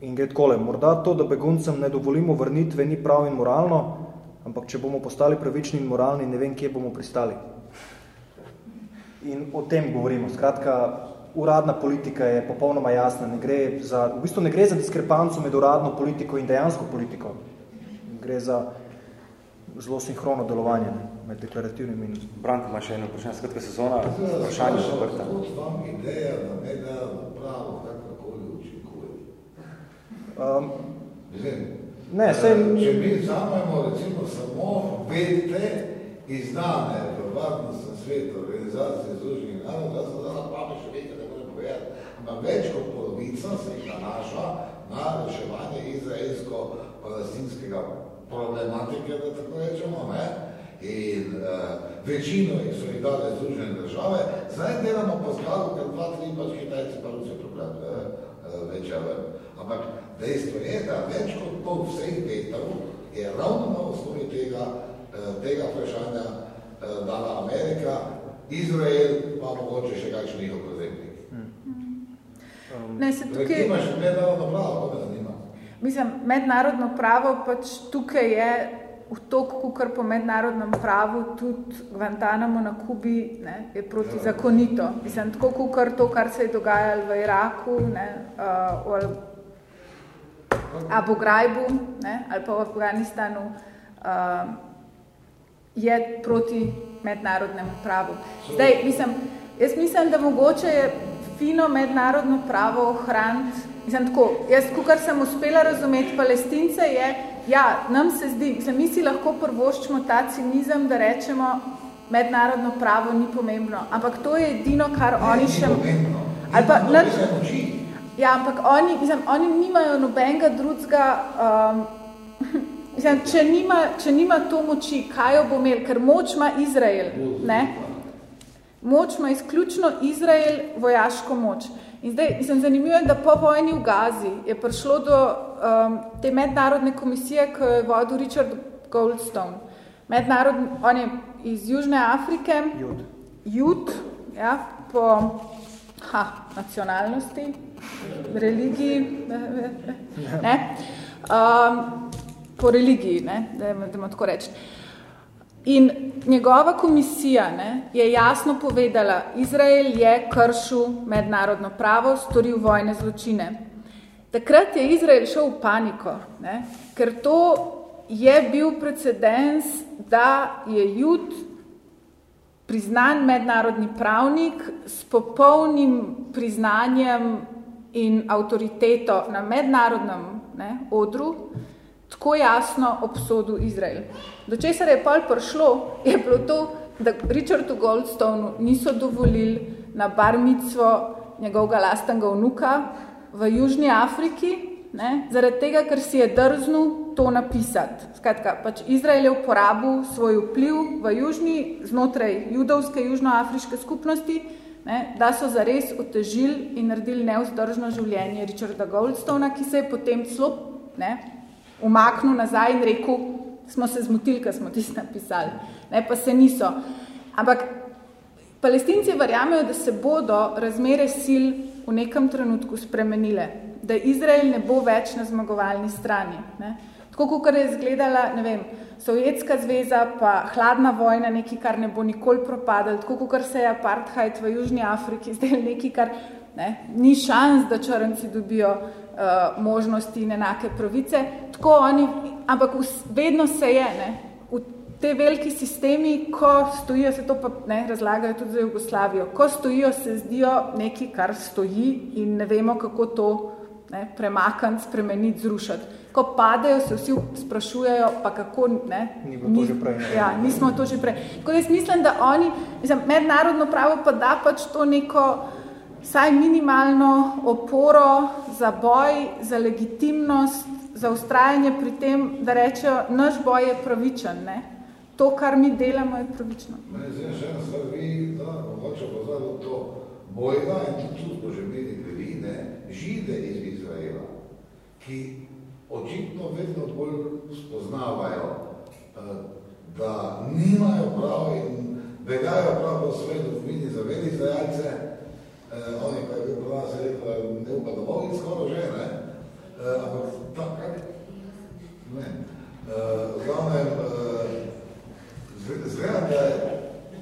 in gre takole, morda to, da beguncem ne dovolimo vrnitve, ni prav in moralno, ampak če bomo postali pravični in moralni, ne vem, kje bomo pristali. In o tem govorimo. Skratka, uradna politika je popolnoma jasna. Ne gre za, v bistvu ne gre za diskrepanco med uradno politiko in dejansko politiko gre za zelo sinhrono delovanje med deklarativnim in... Brant, ima še eno vprašanje, skratka sezona, vprašanje še vrta. Vam ideja, da ne da pravo, kakorkoli učinkuje. Um, ne, sej... Če mi zamemo recimo samo vedte izdane v varnostnem svetu organizacije Združenih narodov, da so zana pamet še vedno ne bude povedati, ampak več kot polovica se jih nanaša na reševanje izraelsko-palestinskega problematike, da tako rečemo, ne? in uh, večino jih so jih dale združene države, zdaj delamo pa zgadu, ker dva, tri pač Kitajci pa Rusijo problem uh, uh, večave. Ampak dejstvo je, da več kot pol vseh vetrov je ravno na osnovi tega, uh, tega vprašanja uh, dala Amerika, Izrael pa mogoče še kakšen njihov prozemnik. Hmm. Um, ne, se tukaj... Rekima še ne dala napravo, to me zanima. Mislim, mednarodno pravo pač tukaj je v toku, kar po mednarodnem pravu tudi Guantanamo na Kubi ne, je protizakonito. Mislim, tako kar to, kar se je dogajalo v Iraku, ne, uh, v Abu Ghraib ali pa v Afganistanu, uh, je proti mednarodnemu pravu. Zdaj, mislim, jaz mislim, da mogoče je fino mednarodno pravo ohraniti. Mislim, tako, jaz, kar sem uspela razumeti palestince, je, ja, nam se zdi, mislim, mi si lahko prvoščimo ta cinizem, da rečemo, mednarodno pravo ni pomembno, ampak to je edino, kar ne, oni še... Pomembno. Ali pa, ne, ja, ampak oni, mislim, oni nimajo nobenega drugega, um, mislim, če, nima, če nima to moči, kaj jo bo imel, ker moč ima Izrael, ne? Moč ima izključno Izrael vojaško moč. In zdaj, mislim, zanimivo je, da po vojni v Gazi je prišlo do um, te mednarodne komisije, ki je vodil Richard Goldstone. Mednarodni, on je iz Južne Afrike. Jud. Jud, ja, po ha, nacionalnosti, religiji, ne, um, po religiji, ne, da, da tako reči. In njegova komisija ne, je jasno povedala, Izrael je kršil mednarodno pravo, storil vojne zločine. Takrat je Izrael šel v paniko, ne, ker to je bil precedens, da je jud priznan mednarodni pravnik s popolnim priznanjem in avtoriteto na mednarodnem ne, odru, tako jasno obsodil Izrael. Do česar je pol prišlo, je bilo to, da Richardu Goldstoneu niso dovolili na barmicvo njegovega lastnega vnuka v Južni Afriki, ne, zaradi tega, ker si je drznil to napisati. Skratka, pač Izrael je uporabil svoj vpliv v južni, znotraj judovske južnoafriške skupnosti, ne, da so zares otežili in naredili neuzdržno življenje Richarda Goldstona, ki se je potem celo ne, umaknil nazaj in rekel, smo se zmotili, ko smo tisto napisali. Ne, pa se niso. Ampak palestinci verjamejo, da se bodo razmere sil v nekem trenutku spremenile, da Izrael ne bo več na zmagovalni strani. Ne. Tako, kot je izgledala, ne vem, Sovjetska zveza, pa hladna vojna, nekaj, kar ne bo nikoli propadalo, tako, kot se je apartheid v Južni Afriki, zdaj nekaj, kar ne, ni šans, da črnci dobijo uh, možnosti in enake pravice, tako oni, ampak vedno se je, ne, v te veliki sistemi, ko stojijo, se to pa ne, razlagajo tudi za Jugoslavijo, ko stojijo, se zdijo nekaj, kar stoji in ne vemo, kako to ne, premakniti, spremeniti, zrušiti. Ko padejo, se vsi sprašujejo, pa kako, ne, Ni bilo to že prej, ne. Ja, nismo to že prej. Tako jaz mislim, da oni, mislim, mednarodno pravo pa da pač to neko saj minimalno oporo za boj, za legitimnost, za ustrajanje pri tem, da rečejo, naš boj je pravičen, ne. To, kar mi delamo, je pravično. Mene zdaj še ena stvar, vi, da, mogoče pozvali to bojda in tu smo že imeli bili, ne, žide iz Izraela, ki očitno vedno bolj spoznavajo, eh, da nimajo prav in begajo prav po svoje domovini za veli izraelce, eh, oni pa je bil prav se rekel, ne upa domov in skoro že, ne, ampak tak, kak, ne, eh, v glavnem, eh, zgleda, da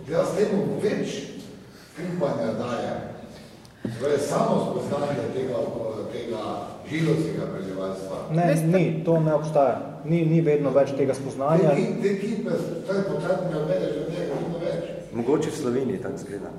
jaz temu več upanja daje. Torej, samo spoznanje tega, tega židovskega prebivalstva. Ne, ni, to ne obstaja. Ni, ni vedno več tega spoznanja. Te, te ekipe, to je potrebno vedeti, že nekaj, vedno več. Mogoče v Sloveniji tako zgleda.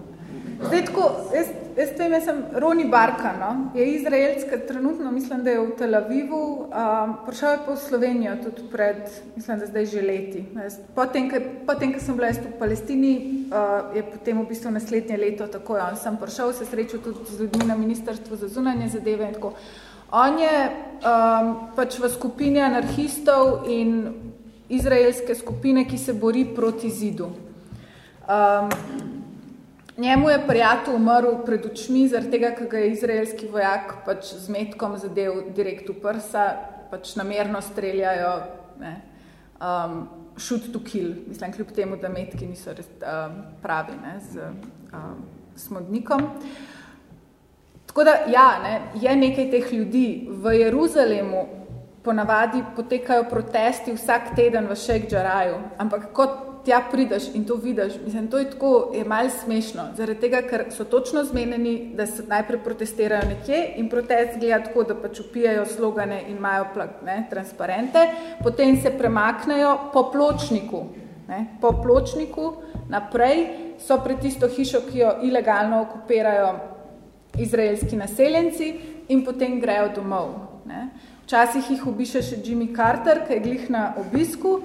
Zdaj tako, jaz, jaz vem, jaz sem Roni Barka, no? je izraelska, trenutno mislim, da je v Tel Avivu, um, prišel je v Slovenijo tudi pred, mislim, da zdaj že leti. Jaz, potem, ko, potem, ko sem bila jaz v Palestini, uh, je potem v bistvu naslednje leto tako, ja, sem prišel, se srečal tudi z ljudmi na Ministrstvu za zunanje zadeve in tako. On je um, pač v skupini anarhistov in izraelske skupine, ki se bori proti zidu. Um, Njemu je prijatelj umrl pred očmi, zaradi tega, ker ga je izraelski vojak pač z metkom zadev direkt v prsa, pač namerno streljajo, ne, um, shoot to kill, mislim, kljub temu, da metki niso res, um, pravi ne, z um, smodnikom. Tako da, ja, ne, je nekaj teh ljudi v Jeruzalemu, ponavadi potekajo protesti vsak teden v Sheikh Jarraju, ampak kot tja prideš in to vidiš, mislim, to je tako, je malo smešno, zaradi tega, ker so točno zmenjeni, da se najprej protestirajo nekje in protest gleda tako, da pač upijajo slogane in imajo ne, transparente, potem se premaknejo po pločniku, ne, po pločniku naprej, so pred tisto hišo, ki jo ilegalno okupirajo izraelski naseljenci in potem grejo domov. Ne. Včasih jih obiše še Jimmy Carter, ki je glih na obisku,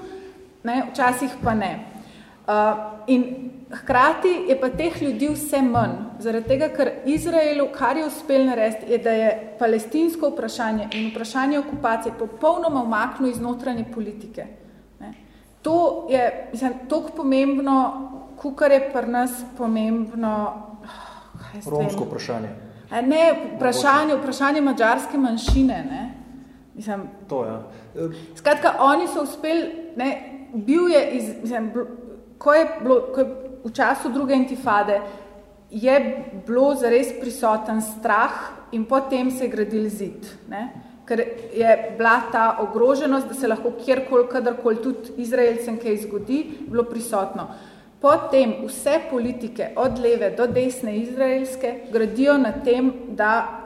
ne, včasih pa ne. Uh, in hkrati je pa teh ljudi vse manj, zaradi tega, ker Izraelu, kar je uspel narediti, je, da je palestinsko vprašanje in vprašanje okupacije popolnoma umaknil iz notranje politike. Ne. To je, mislim, toliko pomembno, kukar je pri nas pomembno... Kaj Romsko vprašanje. Ne, vprašanje, vprašanje mađarske manjšine, ne. Mislim, to, ja. Skratka, oni so uspeli, ne, bil je, iz, mislim, ko je, bilo, ko je v času druge intifade, je bilo zares prisoten strah in potem se je gradil zid. Ne? Ker je bila ta ogroženost, da se lahko kjerkoli, kadarkoli tudi Izraelcem kaj zgodi, bilo prisotno. Potem vse politike od leve do desne izraelske gradijo na tem, da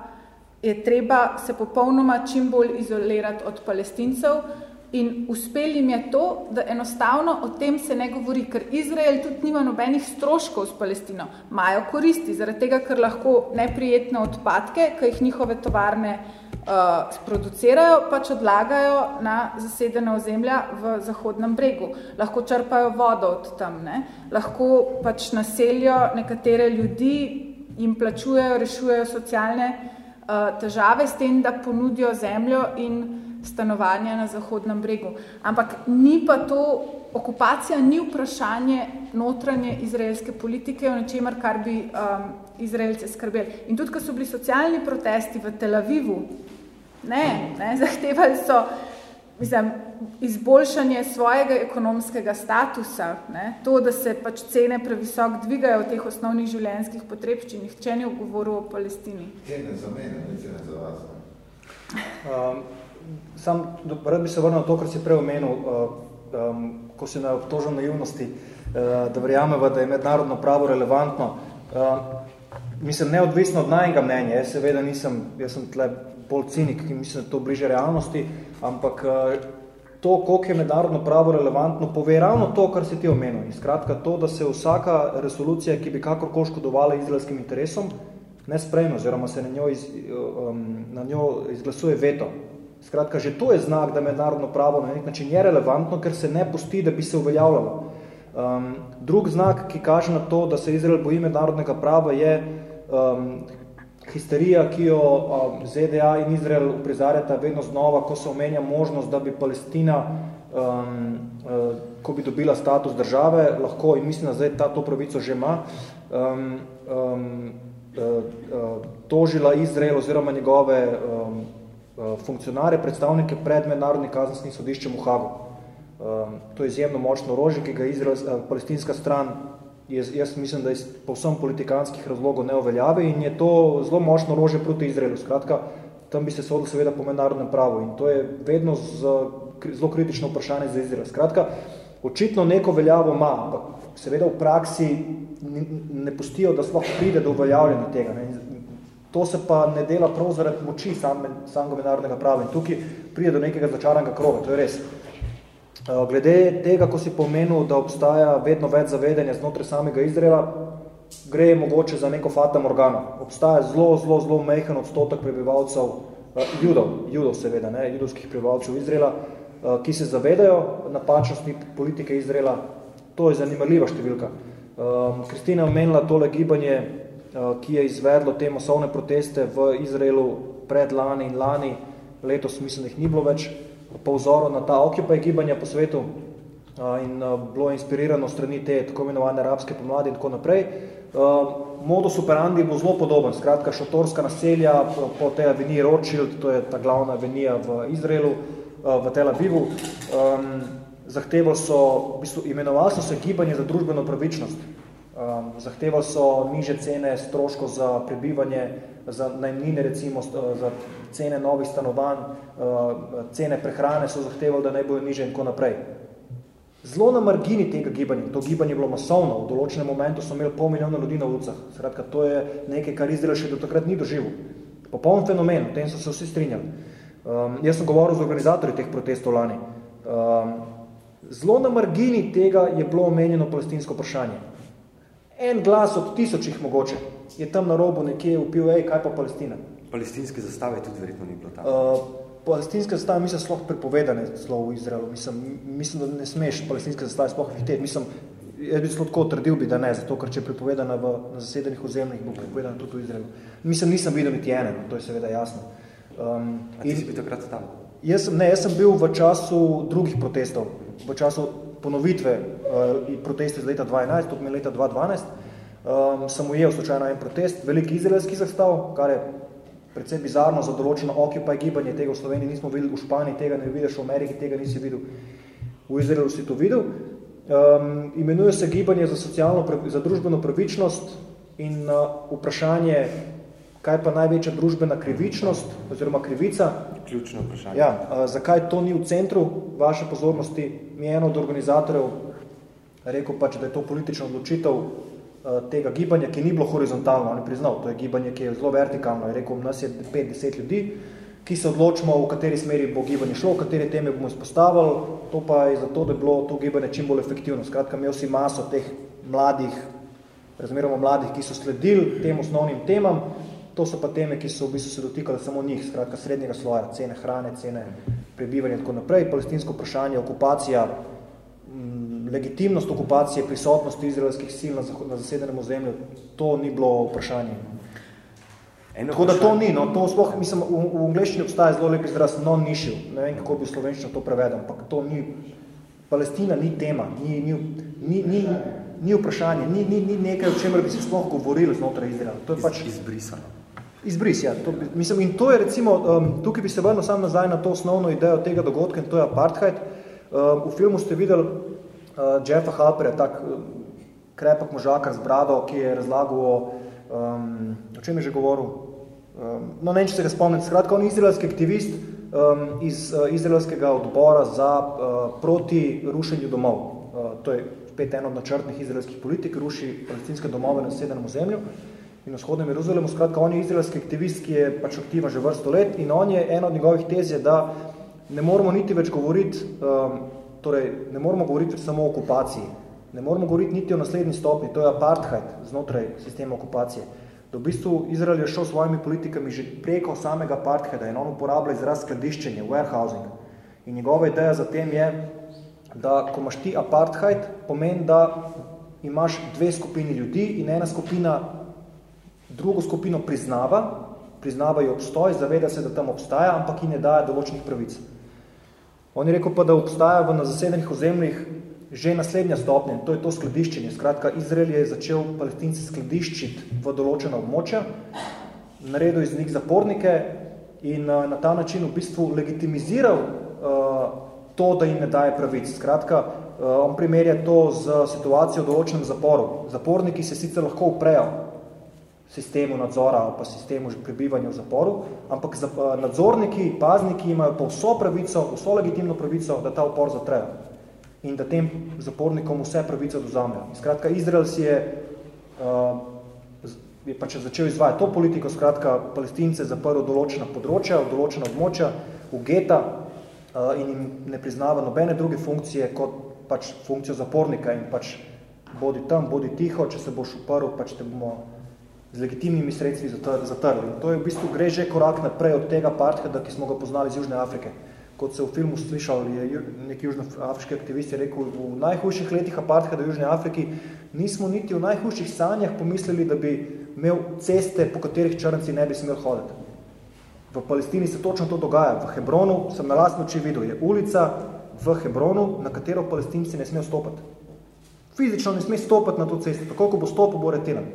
je treba se popolnoma čim bolj izolirati od palestincev, In uspel jim je to, da enostavno o tem se ne govori, ker Izrael tudi nima nobenih stroškov s Palestino. Majo koristi, zaradi tega, ker lahko neprijetne odpadke, ki jih njihove tovarne uh, sproducirajo, pač odlagajo na zasedena ozemlja v Zahodnem bregu. Lahko črpajo vodo od tam, ne? lahko pač naseljo nekatere ljudi jim plačujejo, rešujejo socialne uh, težave s tem, da ponudijo zemljo in stanovanja na Zahodnem bregu. Ampak ni pa to, okupacija ni vprašanje notranje izraelske politike, o nečemer, kar bi um, Izraelce skrbeli. In tudi, ko so bili socialni protesti v Tel Avivu, ne, ne, zahtevali so mislim, izboljšanje svojega ekonomskega statusa, ne, to, da se pač cene previsok dvigajo v teh osnovnih življenjskih potrebščinih, če ni govoril o Palestini. Cene za mene, ne cene za vas. Um, sam, rad bi se vrnil to, kar si prej omenil, uh, um, ko si na obtožen naivnosti, uh, da verjameva, da je mednarodno pravo relevantno. Uh, mislim, neodvisno od najnega mnenja, jaz seveda nisem, jaz sem tle bolj cinik, ki mislim, da to bliže realnosti, ampak uh, to, koliko je mednarodno pravo relevantno, pove ravno to, kar si ti omenil. In skratka to, da se vsaka resolucija, ki bi kakorko škodovala izraelskim interesom, ne sprejme, oziroma se na njo, iz, um, na njo izglasuje veto. Skratka, že to je znak, da mednarodno pravo na nek način je relevantno, ker se ne pusti, da bi se uveljavljalo. Um, drug znak, ki kaže na to, da se Izrael boji mednarodnega prava, je um, histerija, ki jo um, ZDA in Izrael uprizarjata vedno znova, ko se omenja možnost, da bi Palestina, um, uh, ko bi dobila status države, lahko, in mislim, da zdaj ta to pravico že ima, um, um, uh, uh, tožila Izrael oziroma njegove um, Eh, funkcionare, predstavnike pred mednarodnim kazenskim sodiščem v Hagu. Um, to je izjemno močno orožje, ki ga Izrael, uh, palestinska stran, jaz, jaz mislim, da iz povsem politikanskih razlogov ne uveljavi in je to zelo močno orožje proti Izraelu. Skratka, tam bi se sodil seveda po mednarodnem pravu in to je vedno z, zelo kritično vprašanje za Izrael. Skratka, očitno neko veljavo ima, ampak seveda v praksi ne pustijo, da sploh pride do uveljavljanja tega. Ne. To se pa ne dela prav zaradi moči samega mednarodnega prava in tukaj pride do nekega začaranega kroga, to je res. Eh, glede tega, ko si pomenil, da obstaja vedno več zavedanja znotraj samega Izraela, gre mogoče za neko fata morgana. Obstaja zelo, zelo, zelo mehen odstotek prebivalcev, eh, judov, judov seveda, ne, judovskih prebivalcev Izraela, eh, ki se zavedajo napačnosti politike Izraela. To je zanimljiva številka. Kristina je omenila tole gibanje ki je izvedlo te masovne proteste v Izraelu pred lani in lani, letos mislim, da jih ni bilo več, po vzoru na ta Occupy gibanja po svetu eh, in eh, bilo inspirirano strani te tako imenovane arabske pomladi in tako naprej. Modus operandi je bil zelo podoben, skratka šotorska naselja po tej aveniji Rothschild, to je ta glavna avenija v Izraelu, v Tel Avivu, zahtevali so, v bistvu imenovali so se gibanje za družbeno pravičnost, Um, zahtevali so niže cene stroškov za prebivanje, za najmnine recimo, za cene novih stanovanj, uh, cene prehrane so zahtevali, da naj bojo niže in tako naprej. Zelo na margini tega gibanja, to gibanje je bilo masovno, v določenem momentu so imeli pol milijona ljudi na ulicah. Skratka, to je nekaj, kar Izrael še do takrat ni doživel. Popoln fenomen, o tem so se vsi strinjali. Um, jaz sem govoril z organizatorji teh protestov lani. Um, zelo na margini tega je bilo omenjeno palestinsko vprašanje. En glas od tisočih mogoče je tam na robu nekje upil, ej, kaj pa Palestina? Palestinske zastave tudi verjetno ni bilo tam. Uh, palestinske zastave mislim sploh prepovedane slov v Izraelu. Mislim, mislim, da ne smeš palestinske zastave sploh viteti. Mislim, jaz bi tako trdil bi, da ne, zato ker če je prepovedana v, na zasedenih ozemljih, bo prepovedana tudi v Izraelu. Mislim, nisem videl niti ene, no, to je seveda jasno. Um, A ti in, si bil takrat tam? Jaz ne, jaz sem bil v času drugih protestov, v času ponovitve uh, proteste z leta 2011, to leta 2012, um, sem ujel slučajno en protest, veliki izraelski zastav, kar je predvsem bizarno za določeno Occupy gibanje tega v Sloveniji nismo videli, v Španiji tega ne vidiš, v Ameriki tega nisi videl, v Izraelu si to videl. Um, imenuje se gibanje za, socialno, za družbeno pravičnost in uh, vprašanje, kaj pa največja družbena krivičnost oziroma krivica. Ključno vprašanje. Ja, uh, zakaj to ni v centru vaše pozornosti? Mi je eno od organizatorjev rekel pač, da je to politična odločitev Eh, tega gibanja, ki ni bilo horizontalno, on je priznal, to je gibanje, ki je zelo vertikalno, je rekel, nas je 5-10 ljudi, ki se odločimo, v kateri smeri bo gibanje šlo, v kateri teme bomo izpostavili, to pa je zato, da je bilo to gibanje čim bolj efektivno. Skratka, imel si maso teh mladih, razmeroma mladih, ki so sledili tem osnovnim temam, to so pa teme, ki so v bistvu se dotikali samo njih, skratka, srednjega sloja, cene hrane, cene prebivanja in tako naprej, palestinsko vprašanje, okupacija, legitimnost okupacije, prisotnost izraelskih sil na, na zasedenem ozemlju, to ni bilo vprašanje. Eno Tako da to ni, no, to sploh, mislim, v, v angleščini obstaja zelo lep izraz non-issue, ne vem, kako bi v slovenščino to prevedel, ampak to ni, Palestina ni tema, ni, ni, ni, ni, ni vprašanje, ni, ni, ni nekaj, o čemer bi se sploh govorili znotraj Izraela. To je pač izbrisano. Izbris, ja. To, mislim, in to je recimo, um, tukaj bi se vrnil sam nazaj na to osnovno idejo tega dogodka in to je apartheid. Um, v filmu ste videli uh, Jeffa Halperja, tak uh, krepek možakar z brado, ki je razlagal o, um, o čem je že govoril. Um, no, ne, če se ga spomnite, skratka, on je izraelski aktivist um, iz uh, izraelskega odbora za uh, proti rušenju domov. Uh, to je spet eno od načrtnih izraelskih politik, ruši palestinske domove na sedenem zemlju in v vzhodnem Jeruzalemu. Skratka, on je izraelski aktivist, ki je pač aktivan že vrsto let in on je, ena od njegovih tez je, da ne moramo niti več govoriti um, Torej, ne moramo govoriti samo o okupaciji, ne moramo govoriti niti o naslednji stopni, to je apartheid znotraj sistema okupacije. Da v bistvu Izrael je šel s svojimi politikami že preko samega apartheida in on uporablja izraz skladiščenje, warehousing. In njegova ideja za tem je, da ko imaš ti apartheid, pomeni, da imaš dve skupini ljudi in ena skupina drugo skupino priznava, priznava jo obstoj, zaveda se, da tam obstaja, ampak ji ne daje določenih pravic. On je rekel pa, da obstaja v zasedenih ozemljih že naslednja stopnja, to je to skladiščenje. Skratka, Izrael je začel palestinci skladiščiti v določena območja, naredil iz njih zapornike in uh, na ta način v bistvu legitimiziral uh, to, da jim ne daje pravic. Skratka, uh, on primerja to z situacijo v določenem zaporu. Zaporniki se sicer lahko uprejo, sistemu nadzora ali pa sistemu prebivanja v zaporu, ampak eh, nadzorniki, pazniki imajo pa vso pravico, vso legitimno pravico, da ta upor zatrejo in da tem zapornikom vse pravice dozamejo. Skratka, Izrael si je, uh, je pač začel izvajati to politiko, skratka, palestince zaprl določena področja, določena območja, v geta uh, in jim ne priznava nobene druge funkcije kot pač funkcijo zapornika in pač bodi tam, bodi tiho, če se boš uprl, pač te bomo z legitimnimi sredstvi zatrli. To je v bistvu gre že korak naprej od tega partheda, ki smo ga poznali iz Južne Afrike. Kot se v filmu slišal, je nek južnoafriški aktivist je rekel, v najhujših letih apartheda v Južni Afriki nismo niti v najhujših sanjah pomislili, da bi imel ceste, po katerih črnci ne bi smel hoditi. V Palestini se točno to dogaja. V Hebronu sem na lastno oči videl, je ulica v Hebronu, na katero palestinci ne smejo stopati. Fizično ne sme stopati na to cesto, tako ko bo stopil, bo retiran.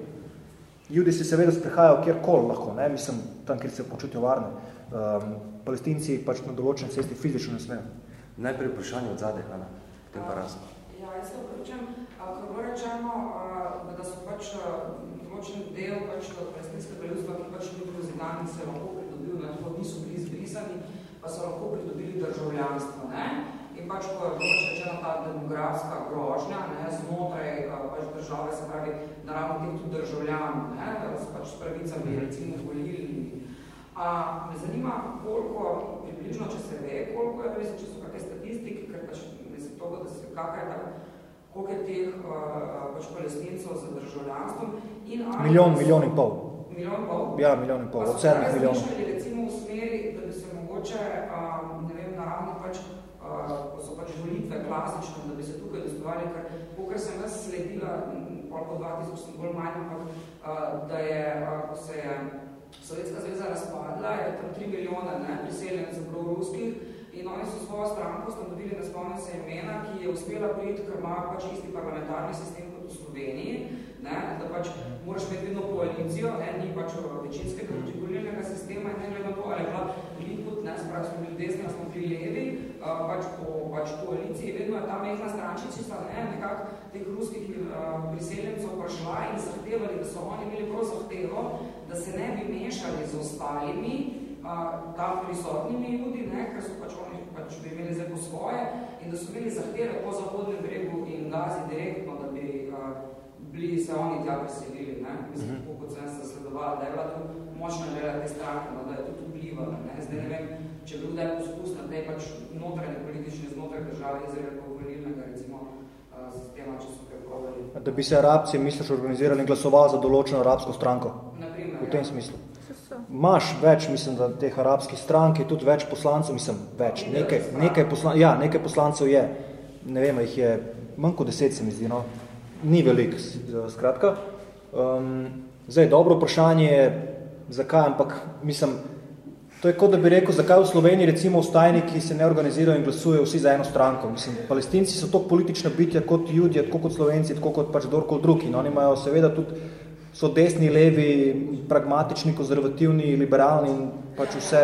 Judi se seveda sprehajajo kjerkoli lahko, ne? mislim, tam, kjer se počutijo varne. Um, palestinci pač na določen cesti fizično ne smejo. Najprej vprašanje od zadaj, Hanna, potem pa raz. Ja, jaz se vprašam, kako bo rečeno, da so pač določen del pač palestinskega ljudstva, ki pač ni bil zidan in se lahko pridobil, ne, niso bili izbrisani, pa so lahko pridobili državljanstvo. Ne? Pač, je pač rečena ta demografska grožnja ne, znotraj pač države, se pravi, naravno teh tudi državljanov, ne, s pač s pravicami, recimo, volilni. A me zanima, koliko, približno, če se ve, koliko je, res, če so kakve statistike, ker pač mislim toga, da se kakaj tak, koliko je teh pač palestincev za državljanstvom. In milijon, milijon in pol. Milijon in pol? Ja, milijon in pol, od sedmih milijonov. Pa so recimo v smeri, da bi se mogoče, ne vem, naravno pač, so pač volitve klasične, da bi se tukaj dostovali, ker pokaj sem jaz sledila, pol po 2000 sem bolj manj, ampak da je, ko se je Sovjetska zveza razpadla, je tam 3 milijona ne, priseljencev ruskih in oni so svojo stranko ustanovili, ne spomnim se imena, ki je uspela priti, ker ima pač isti parlamentarni sistem kot v Sloveniji, ne, da pač moraš imeti vedno koalicijo, ne, ni pač večinskega volilnega sistema in ne glede na to, ali je bila Likud, ne, spravi smo bili desni, smo bili levi, pač po pač koaliciji, vedno je ta mehna strančica, ne, nekak teh ruskih priseljencev prišla in zahtevali, da so oni imeli prav zahtevo, da se ne bi mešali z ostalimi tam prisotnimi ljudi, ne, ker so pač oni pač bi imeli zdaj po svoje in da so imeli zahteve po zahodnem bregu in gazi direktno, da bi bili se oni tja preselili, ne, mislim, uh -huh. kot sem se sledovala, da je bila tu močna želja te stranke, no, da je tudi vplivala, ne, zdaj ne vem, če bi bil da je poskus na te pač notranje politične znotraj države Izraela volilnega, recimo, sistema, če so prepovali. Da bi se arabci, misliš, organizirali in glasovali za določeno arabsko stranko? Naprimer, v tem ja. smislu. Maš več, mislim, da teh arabskih strank je tudi več poslancev, mislim, več, nekaj, nekaj, poslan, ja, nekaj poslancev je, ne vem, jih je manj kot deset, se mi zdi, no, ni velik, skratka. Um, zdaj, dobro vprašanje je, zakaj, ampak mislim, to je kot da bi rekel, zakaj v Sloveniji recimo ustajniki se ne organizirajo in glasujejo vsi za eno stranko. Mislim, palestinci so tako politična bitja kot judje, tako kot slovenci, tako kot pač kdorkoli drugi. No, oni imajo seveda tudi, so desni, levi, pragmatični, konzervativni, liberalni in pač vse.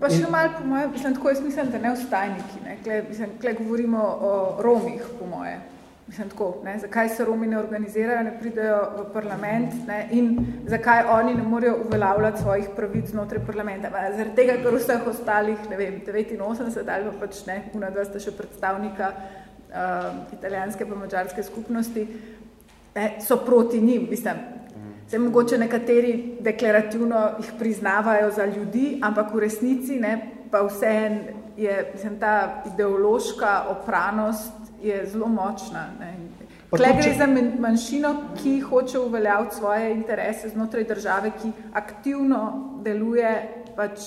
Pa še malo po moje, mislim, tako jaz mislim, da ne ustajniki, ne, kle, mislim, kle govorimo o Romih, po moje. Mislim, tako, ne, zakaj se Romi ne organizirajo, ne pridejo v parlament ne, in zakaj oni ne morejo uveljavljati svojih pravic znotraj parlamenta. Zaradi tega, ker vseh ostalih, ne vem, 89 ali pa pač ne, una dva sta še predstavnika uh, italijanske pa mađarske skupnosti, ne, so proti njim. Mislim, se mogoče nekateri deklarativno jih priznavajo za ljudi, ampak v resnici ne, pa vse je mislim, ta ideološka opranost je zelo močna. Ne. Tle gre za manjšino, ki hoče uveljaviti svoje interese znotraj države, ki aktivno deluje pač,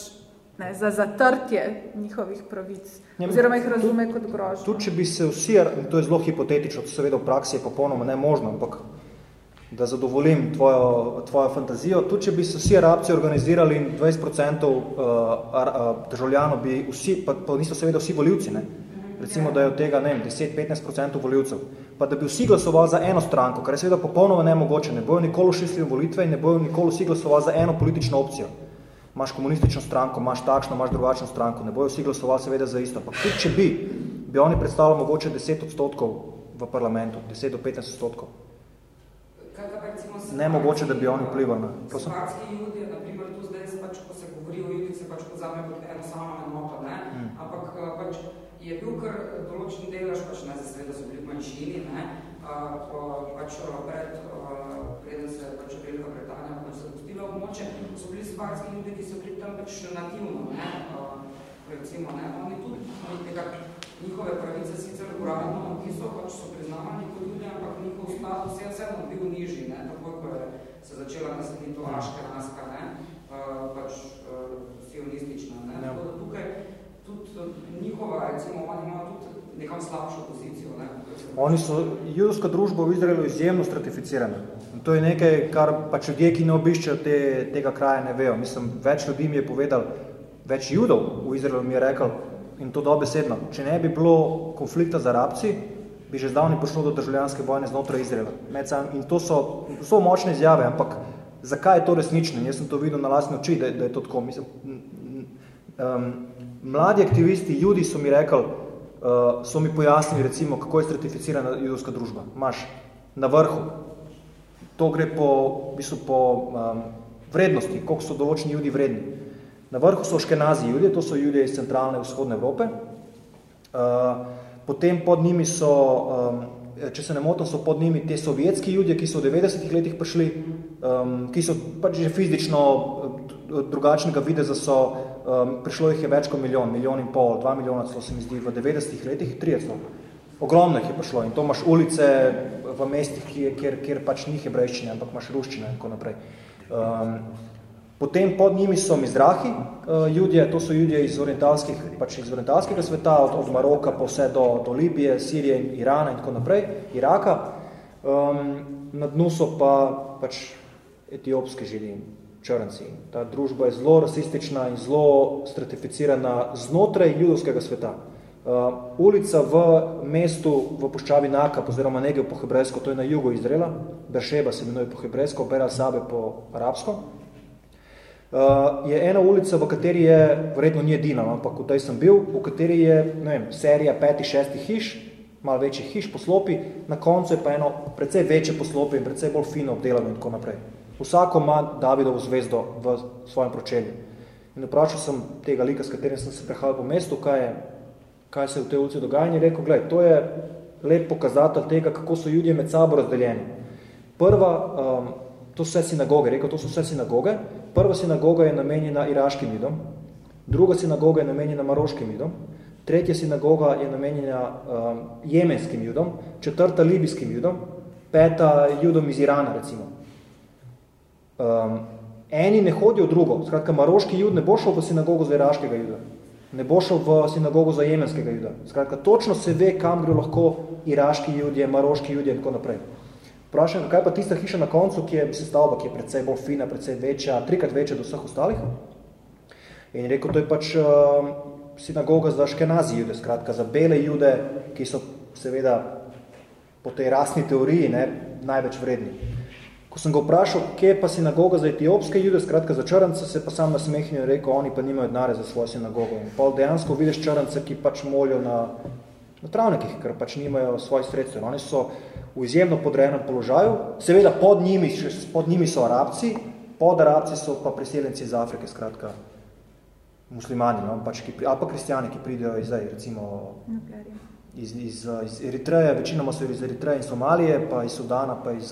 ne, za zatrtje njihovih pravic, ja, oziroma jih razume tud, kot grožno. Tudi, če bi se vsi, to je zelo hipotetično, to seveda v praksi je popolnoma nemožno, ampak da zadovolim tvojo, tvojo fantazijo, tudi, če bi se vsi arabci organizirali in 20% uh, uh, državljanov bi vsi, pa, pa niso seveda vsi voljivci, ne, recimo, da je od tega, ne vem, 10-15% voljivcev, pa da bi vsi glasovali za eno stranko, kar je seveda popolnoma nemogoče, ne bojo nikoli šli volitve in ne bojo nikoli vsi glasovali za eno politično opcijo. Imaš komunistično stranko, imaš takšno, imaš drugačno stranko, ne bojo vsi glasovali seveda za isto. Pa tudi, če bi, bi oni predstavljali mogoče 10 odstotkov v parlamentu, 10 do 15 odstotkov. Ne mogoče, da bi oni vplivali na... Sparski ljudje, na primer, tu zdaj, pač, ko se govori o ljudih, se pač pozame kot eno samo enoto, ne? Hmm. Ampak pač, je bil kar določen delež, pač ne, seveda so bili v manjšini, ne, pač pred, preden se pač Velika Britanija pač zapustila območje, so bili sparski ljudi, ki so bili tam pač nativno, ne, recimo, ne, oni tudi, nekak, njihove pravice sicer uradno, ki so pač so priznavani kot ljudi, ampak njihov status je vseeno bil nižji, ne, tako ko je se začela naseliti to aškenaska, ne, pač sionistična, ne, tako da tukaj tudi njihova, recimo, oni imajo tudi nekam slabšo pozicijo. Ne? Oni so, judovska družba v Izraelu izjemno stratificirana. To je nekaj, kar pač ljudje, ki ne obiščajo te, tega kraja, ne vejo. Mislim, več ljudi mi je povedal, več judov v Izraelu mi je rekel, in to dobesedno, če ne bi bilo konflikta z arabci, bi že zdavni prišlo do državljanske vojne znotraj Izraela. In to so, to so močne izjave, ampak zakaj je to resnično? Jaz sem to videl na lastne oči, da, da je to tako. Mislim, um, mladi aktivisti, ljudi so mi rekli, uh, so mi pojasnili, recimo, kako je stratificirana judovska družba. Maš na vrhu To gre po, v bistvu po um, vrednosti, koliko so določeni judi vredni. Na vrhu so škenazi judje, to so judje iz centralne vzhodne Evrope. Uh, potem pod njimi so, um, če se ne motim, so pod njimi te sovjetski judje, ki so v 90-ih letih prišli, um, ki so pač že fizično drugačnega videza so, um, prišlo jih je več kot milijon, milijon in pol, dva milijona, celo se mi zdi, v 90-ih letih, 30. Ogromno jih je prišlo in to imaš ulice v mestih, kjer, kjer pač ni hebrejščine, ampak imaš ruščine in tako naprej. Um, Potem pod njimi so mizrahi, uh, judje, to so judje iz, orientalskih, pač iz orientalskega sveta, od, od Maroka pa vse do, do Libije, Sirije in Irana in tako naprej, Iraka. Um, na dnu so pa pač etiopski židi, črnci. Ta družba je zelo rasistična in zelo stratificirana znotraj judovskega sveta. Uh, ulica v mestu v poščavi Naka, oziroma nekaj po hebrejsko, to je na jugu Izraela, Beršeba se imenuje po hebrejsko, Bera Sabe po arabsko, Uh, je ena ulica, v kateri je, verjetno ni edina, ampak v tej sem bil, v kateri je ne vem, serija petih, šestih hiš, malo večjih hiš poslopi, na koncu je pa eno precej večje poslopi in precej bolj fino obdelano in tako naprej. Vsako ima Davidovo zvezdo v svojem pročelju. In vprašal sem tega lika, s katerim sem se prehajal po mestu, kaj, je, kaj se v tej ulici dogaja in je rekel, gledaj, to je lep pokazatelj tega, kako so ljudje med sabo razdeljeni. Prva, um, to so vse sinagoge, rekel, to so vse sinagoge. Prva sinagoga je namenjena iraškim judom, druga sinagoga je namenjena maroškim judom, tretja sinagoga je namenjena um, jemenskim judom, četrta libijskim judom, peta judom iz Irana, recimo. Um, eni ne hodijo drugo, skratka, maroški jud ne bo šel v sinagogo za iraškega juda, ne bo šel v sinagogo za jemenskega juda. Skratka, točno se ve, kam gre lahko iraški judje, maroški judje in tako naprej. Vprašam, kaj pa tista hiša na koncu, ki je stavba, ki je predvsej bolj fina, predvsej večja, trikrat večja do vseh ostalih. In rekel, to je pač uh, sinagoga za škenazi jude, skratka za bele jude, ki so seveda po tej rasni teoriji ne, največ vredni. Ko sem ga vprašal, kje je pa sinagoga za etiopske jude, skratka za črnce, se pa sam nasmehnil in rekel, oni pa nimajo denare za svojo sinagogo. In pa dejansko vidiš črnce, ki pač molijo na, na travnikih, ker pač nimajo svojih sredstev. Oni so v izjemno podrejenem položaju. Seveda pod njimi, pod njimi so arabci, pod arabci so pa priseljenci iz Afrike, skratka muslimani, no, pač, ki, ali pa kristijani, ki pridejo iz, recimo, iz, iz, iz Eritreje, večinoma so iz Eritreje in Somalije, pa iz Sudana, pa iz,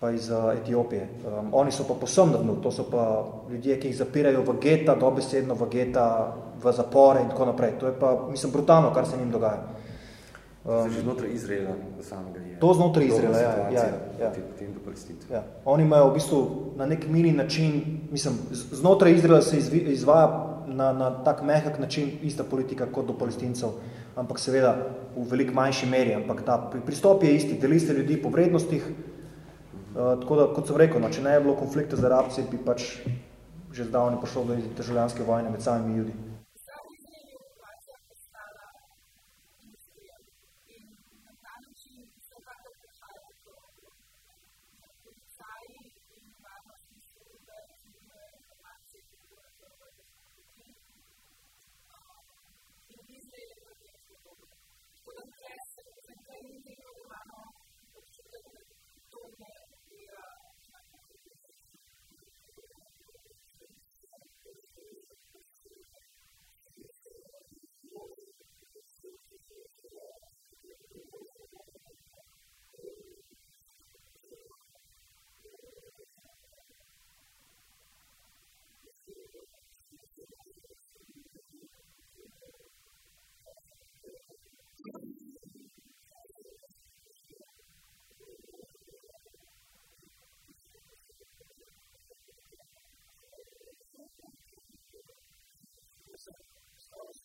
pa iz Etiopije. Um, oni so pa posem na dnu, to so pa ljudje, ki jih zapirajo v geta, dobesedno v geta, v zapore in tako naprej. To je pa, mislim, brutalno, kar se njim dogaja. Um, že znotraj Izraela samega je. To znotraj Izraela, ja. ja, ja. Potem ja. Oni imajo v bistvu na nek mini način, mislim, znotraj Izraela se izvaja na, na tak mehak način ista politika kot do palestincev, ampak seveda v veliko manjši meri, ampak ta pristop je isti, deli se ljudi po vrednostih, tako da, kot sem rekel, no, če ne je bilo konflikta z arabci, bi pač že zdavno prišlo do državljanske vojne med samimi ljudi.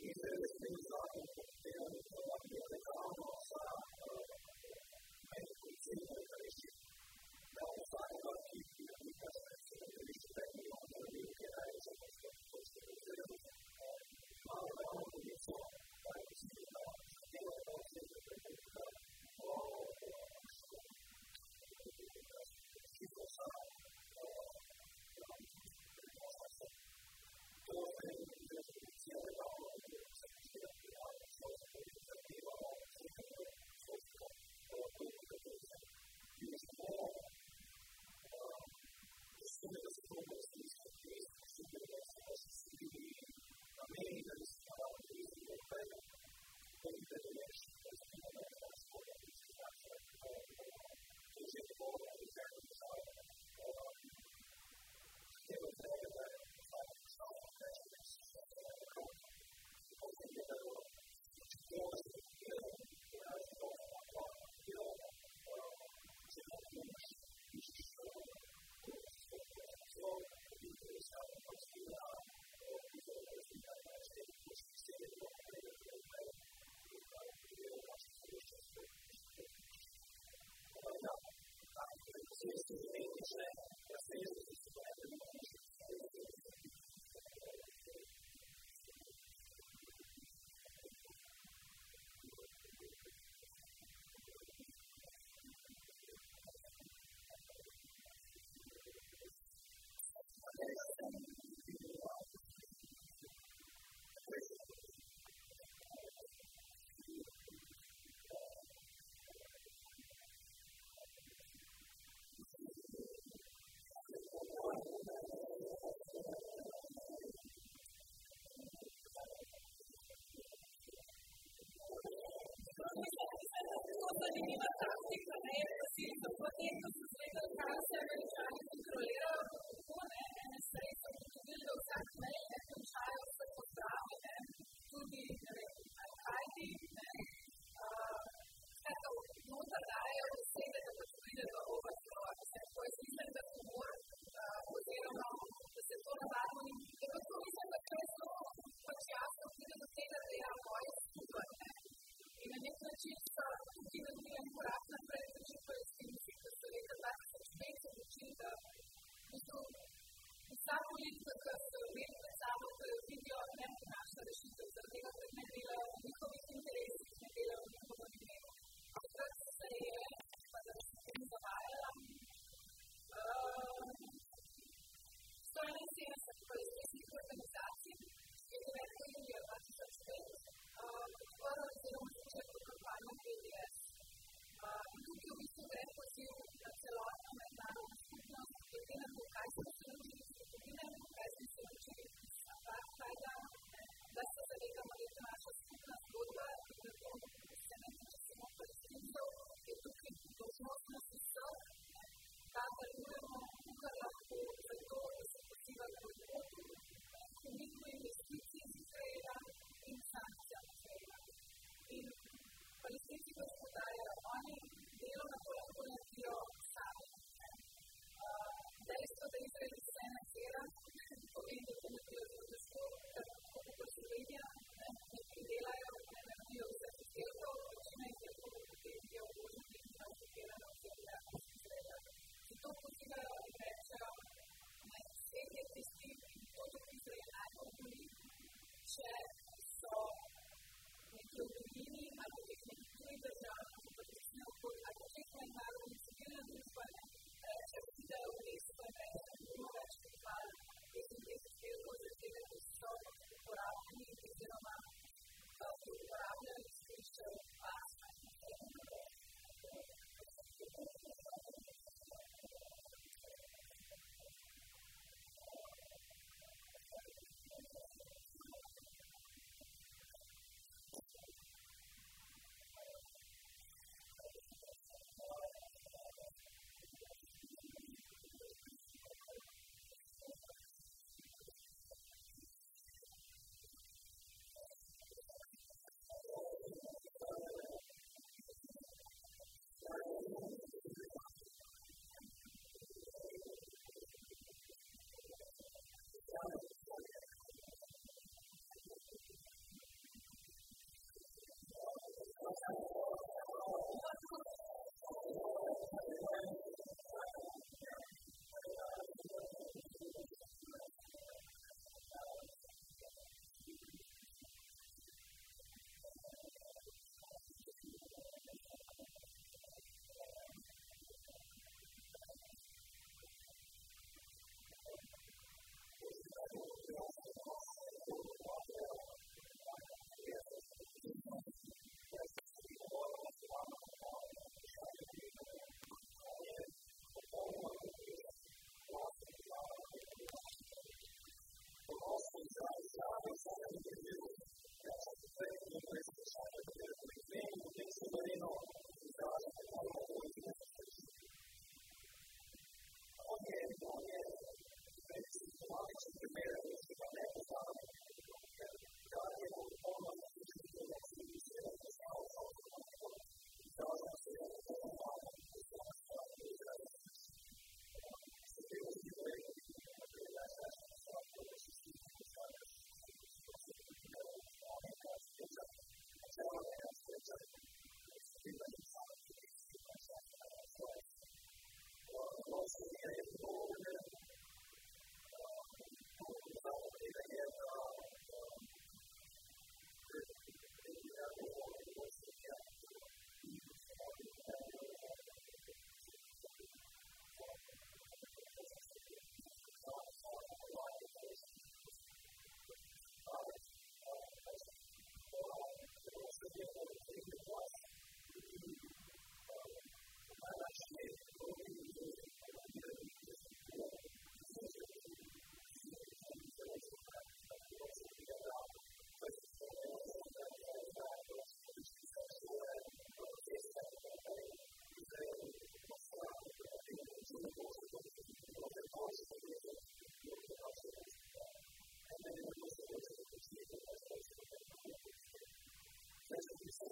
Thank you. Da se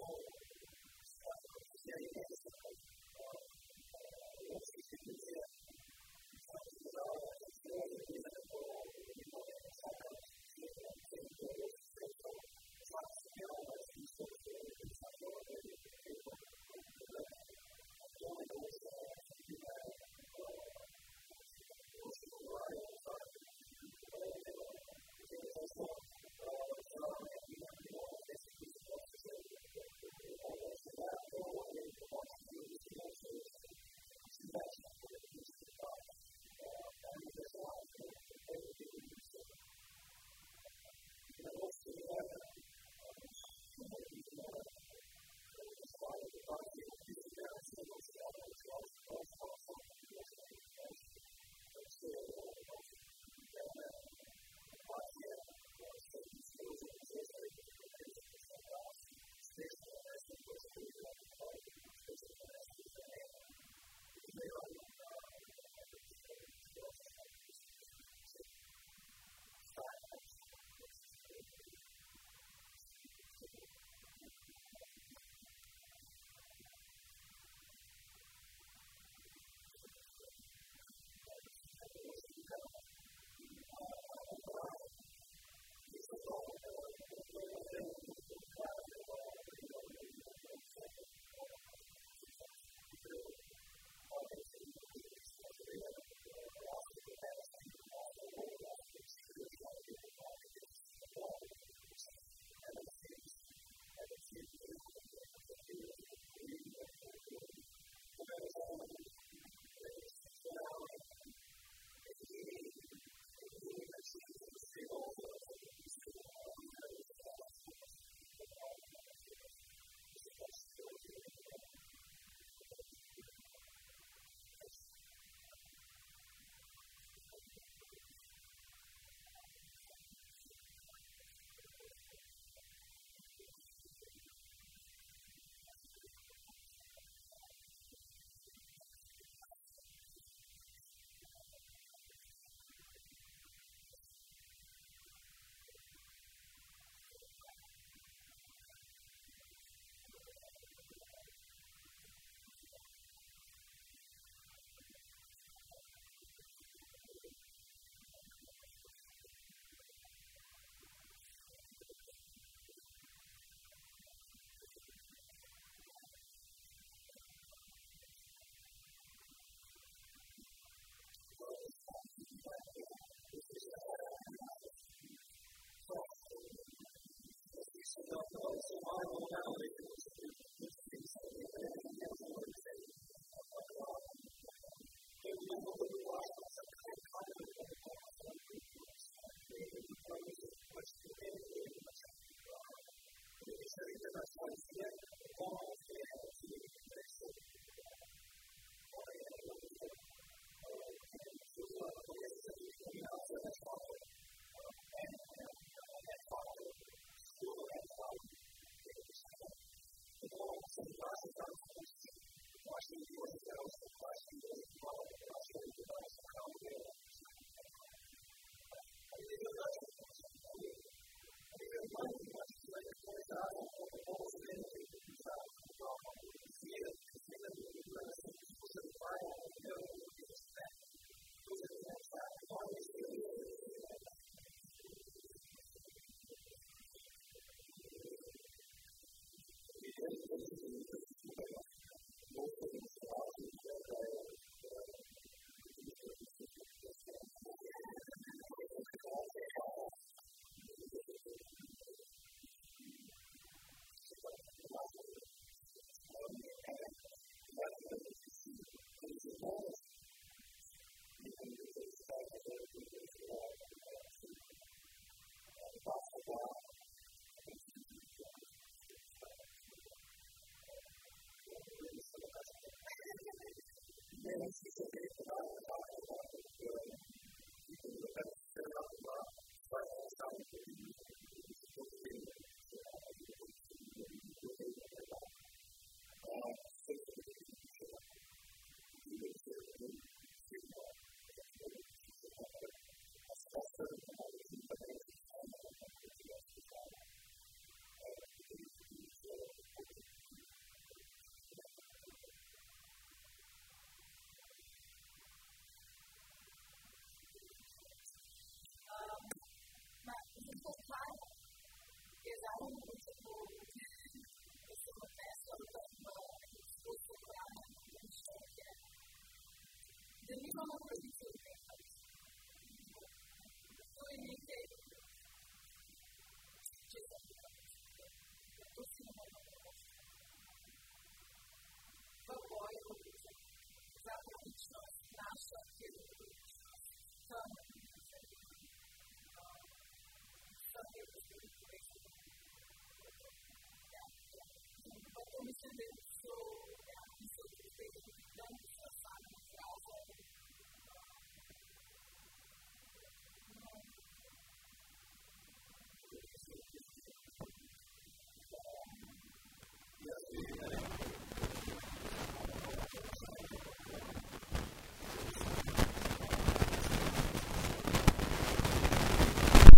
whole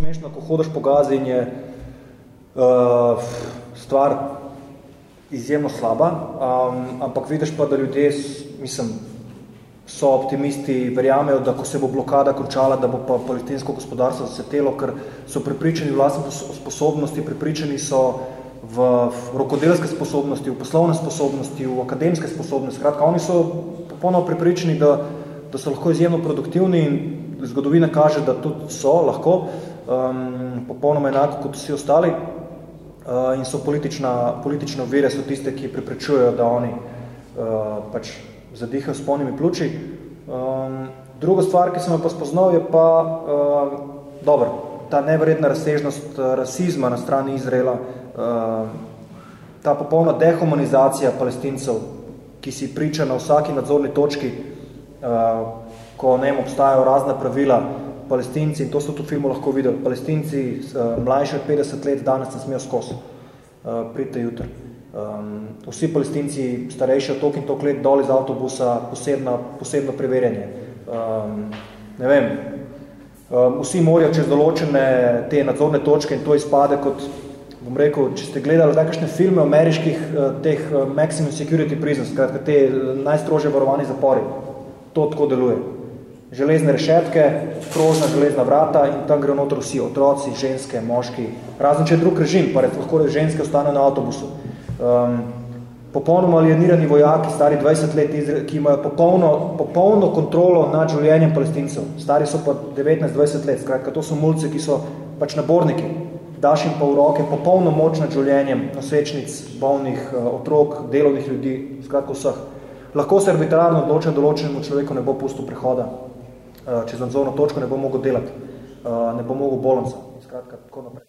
Smešno, ko hodiš po gazi in je uh, stvar izjemno slaba, um, ampak vidiš pa, da ljudje, mislim, so optimisti, verjamejo, da ko se bo blokada končala, da bo pa palestinsko gospodarstvo zasetelo, ker so pripričani v vlastne sposobnosti, pripričani so v, rokodelske sposobnosti, v poslovne sposobnosti, v akademske sposobnosti. Skratka, oni so popolnoma pripričani, da, da so lahko izjemno produktivni in zgodovina kaže, da tudi so lahko um, popolnoma enako kot vsi ostali uh, in so politična, politične ovire so tiste, ki preprečujejo, da oni uh, pač zadihajo s polnimi pljuči. Um, druga stvar, ki sem jo pa spoznal, je pa uh, dobro, ta neverjetna razsežnost uh, rasizma na strani Izraela, uh, ta popolna dehumanizacija palestincev, ki si priča na vsaki nadzorni točki, uh, ko ne obstajajo razna pravila, palestinci, in to so v filmu lahko videli, palestinci uh, mlajši od 50 let danes ne smejo skos, uh, eh, pridite jutri. Um, vsi palestinci starejši od tok in tok let dol iz avtobusa, posebno, posebno preverjanje. Um, ne vem, um, vsi morajo čez določene te nadzorne točke in to izpade kot, bom rekel, če ste gledali nekakšne filme ameriških uh, teh maximum security prisons, skratka te najstrožje varovani zapori, to tako deluje železne rešetke, krožna železna vrata in tam gre noter vsi, otroci, ženske, moški, razen če je drug režim, pa red, lahko ženske ostane na avtobusu. Um, popolnoma alienirani vojaki, stari 20 let, ki imajo popolno, popolno kontrolo nad življenjem palestincev. Stari so pa 19-20 let, skratka, to so mulci, ki so pač naborniki. Daš jim pa v roke popolno moč nad življenjem nosečnic, bolnih, uh, otrok, delovnih ljudi, skratka vseh. Lahko se arbitrarno odločen določenemu človeku ne bo pustil prehoda Eh, čez nadzorno točko ne bo mogel delati, eh, ne bo mogel bolonca. Skratka, tako naprej.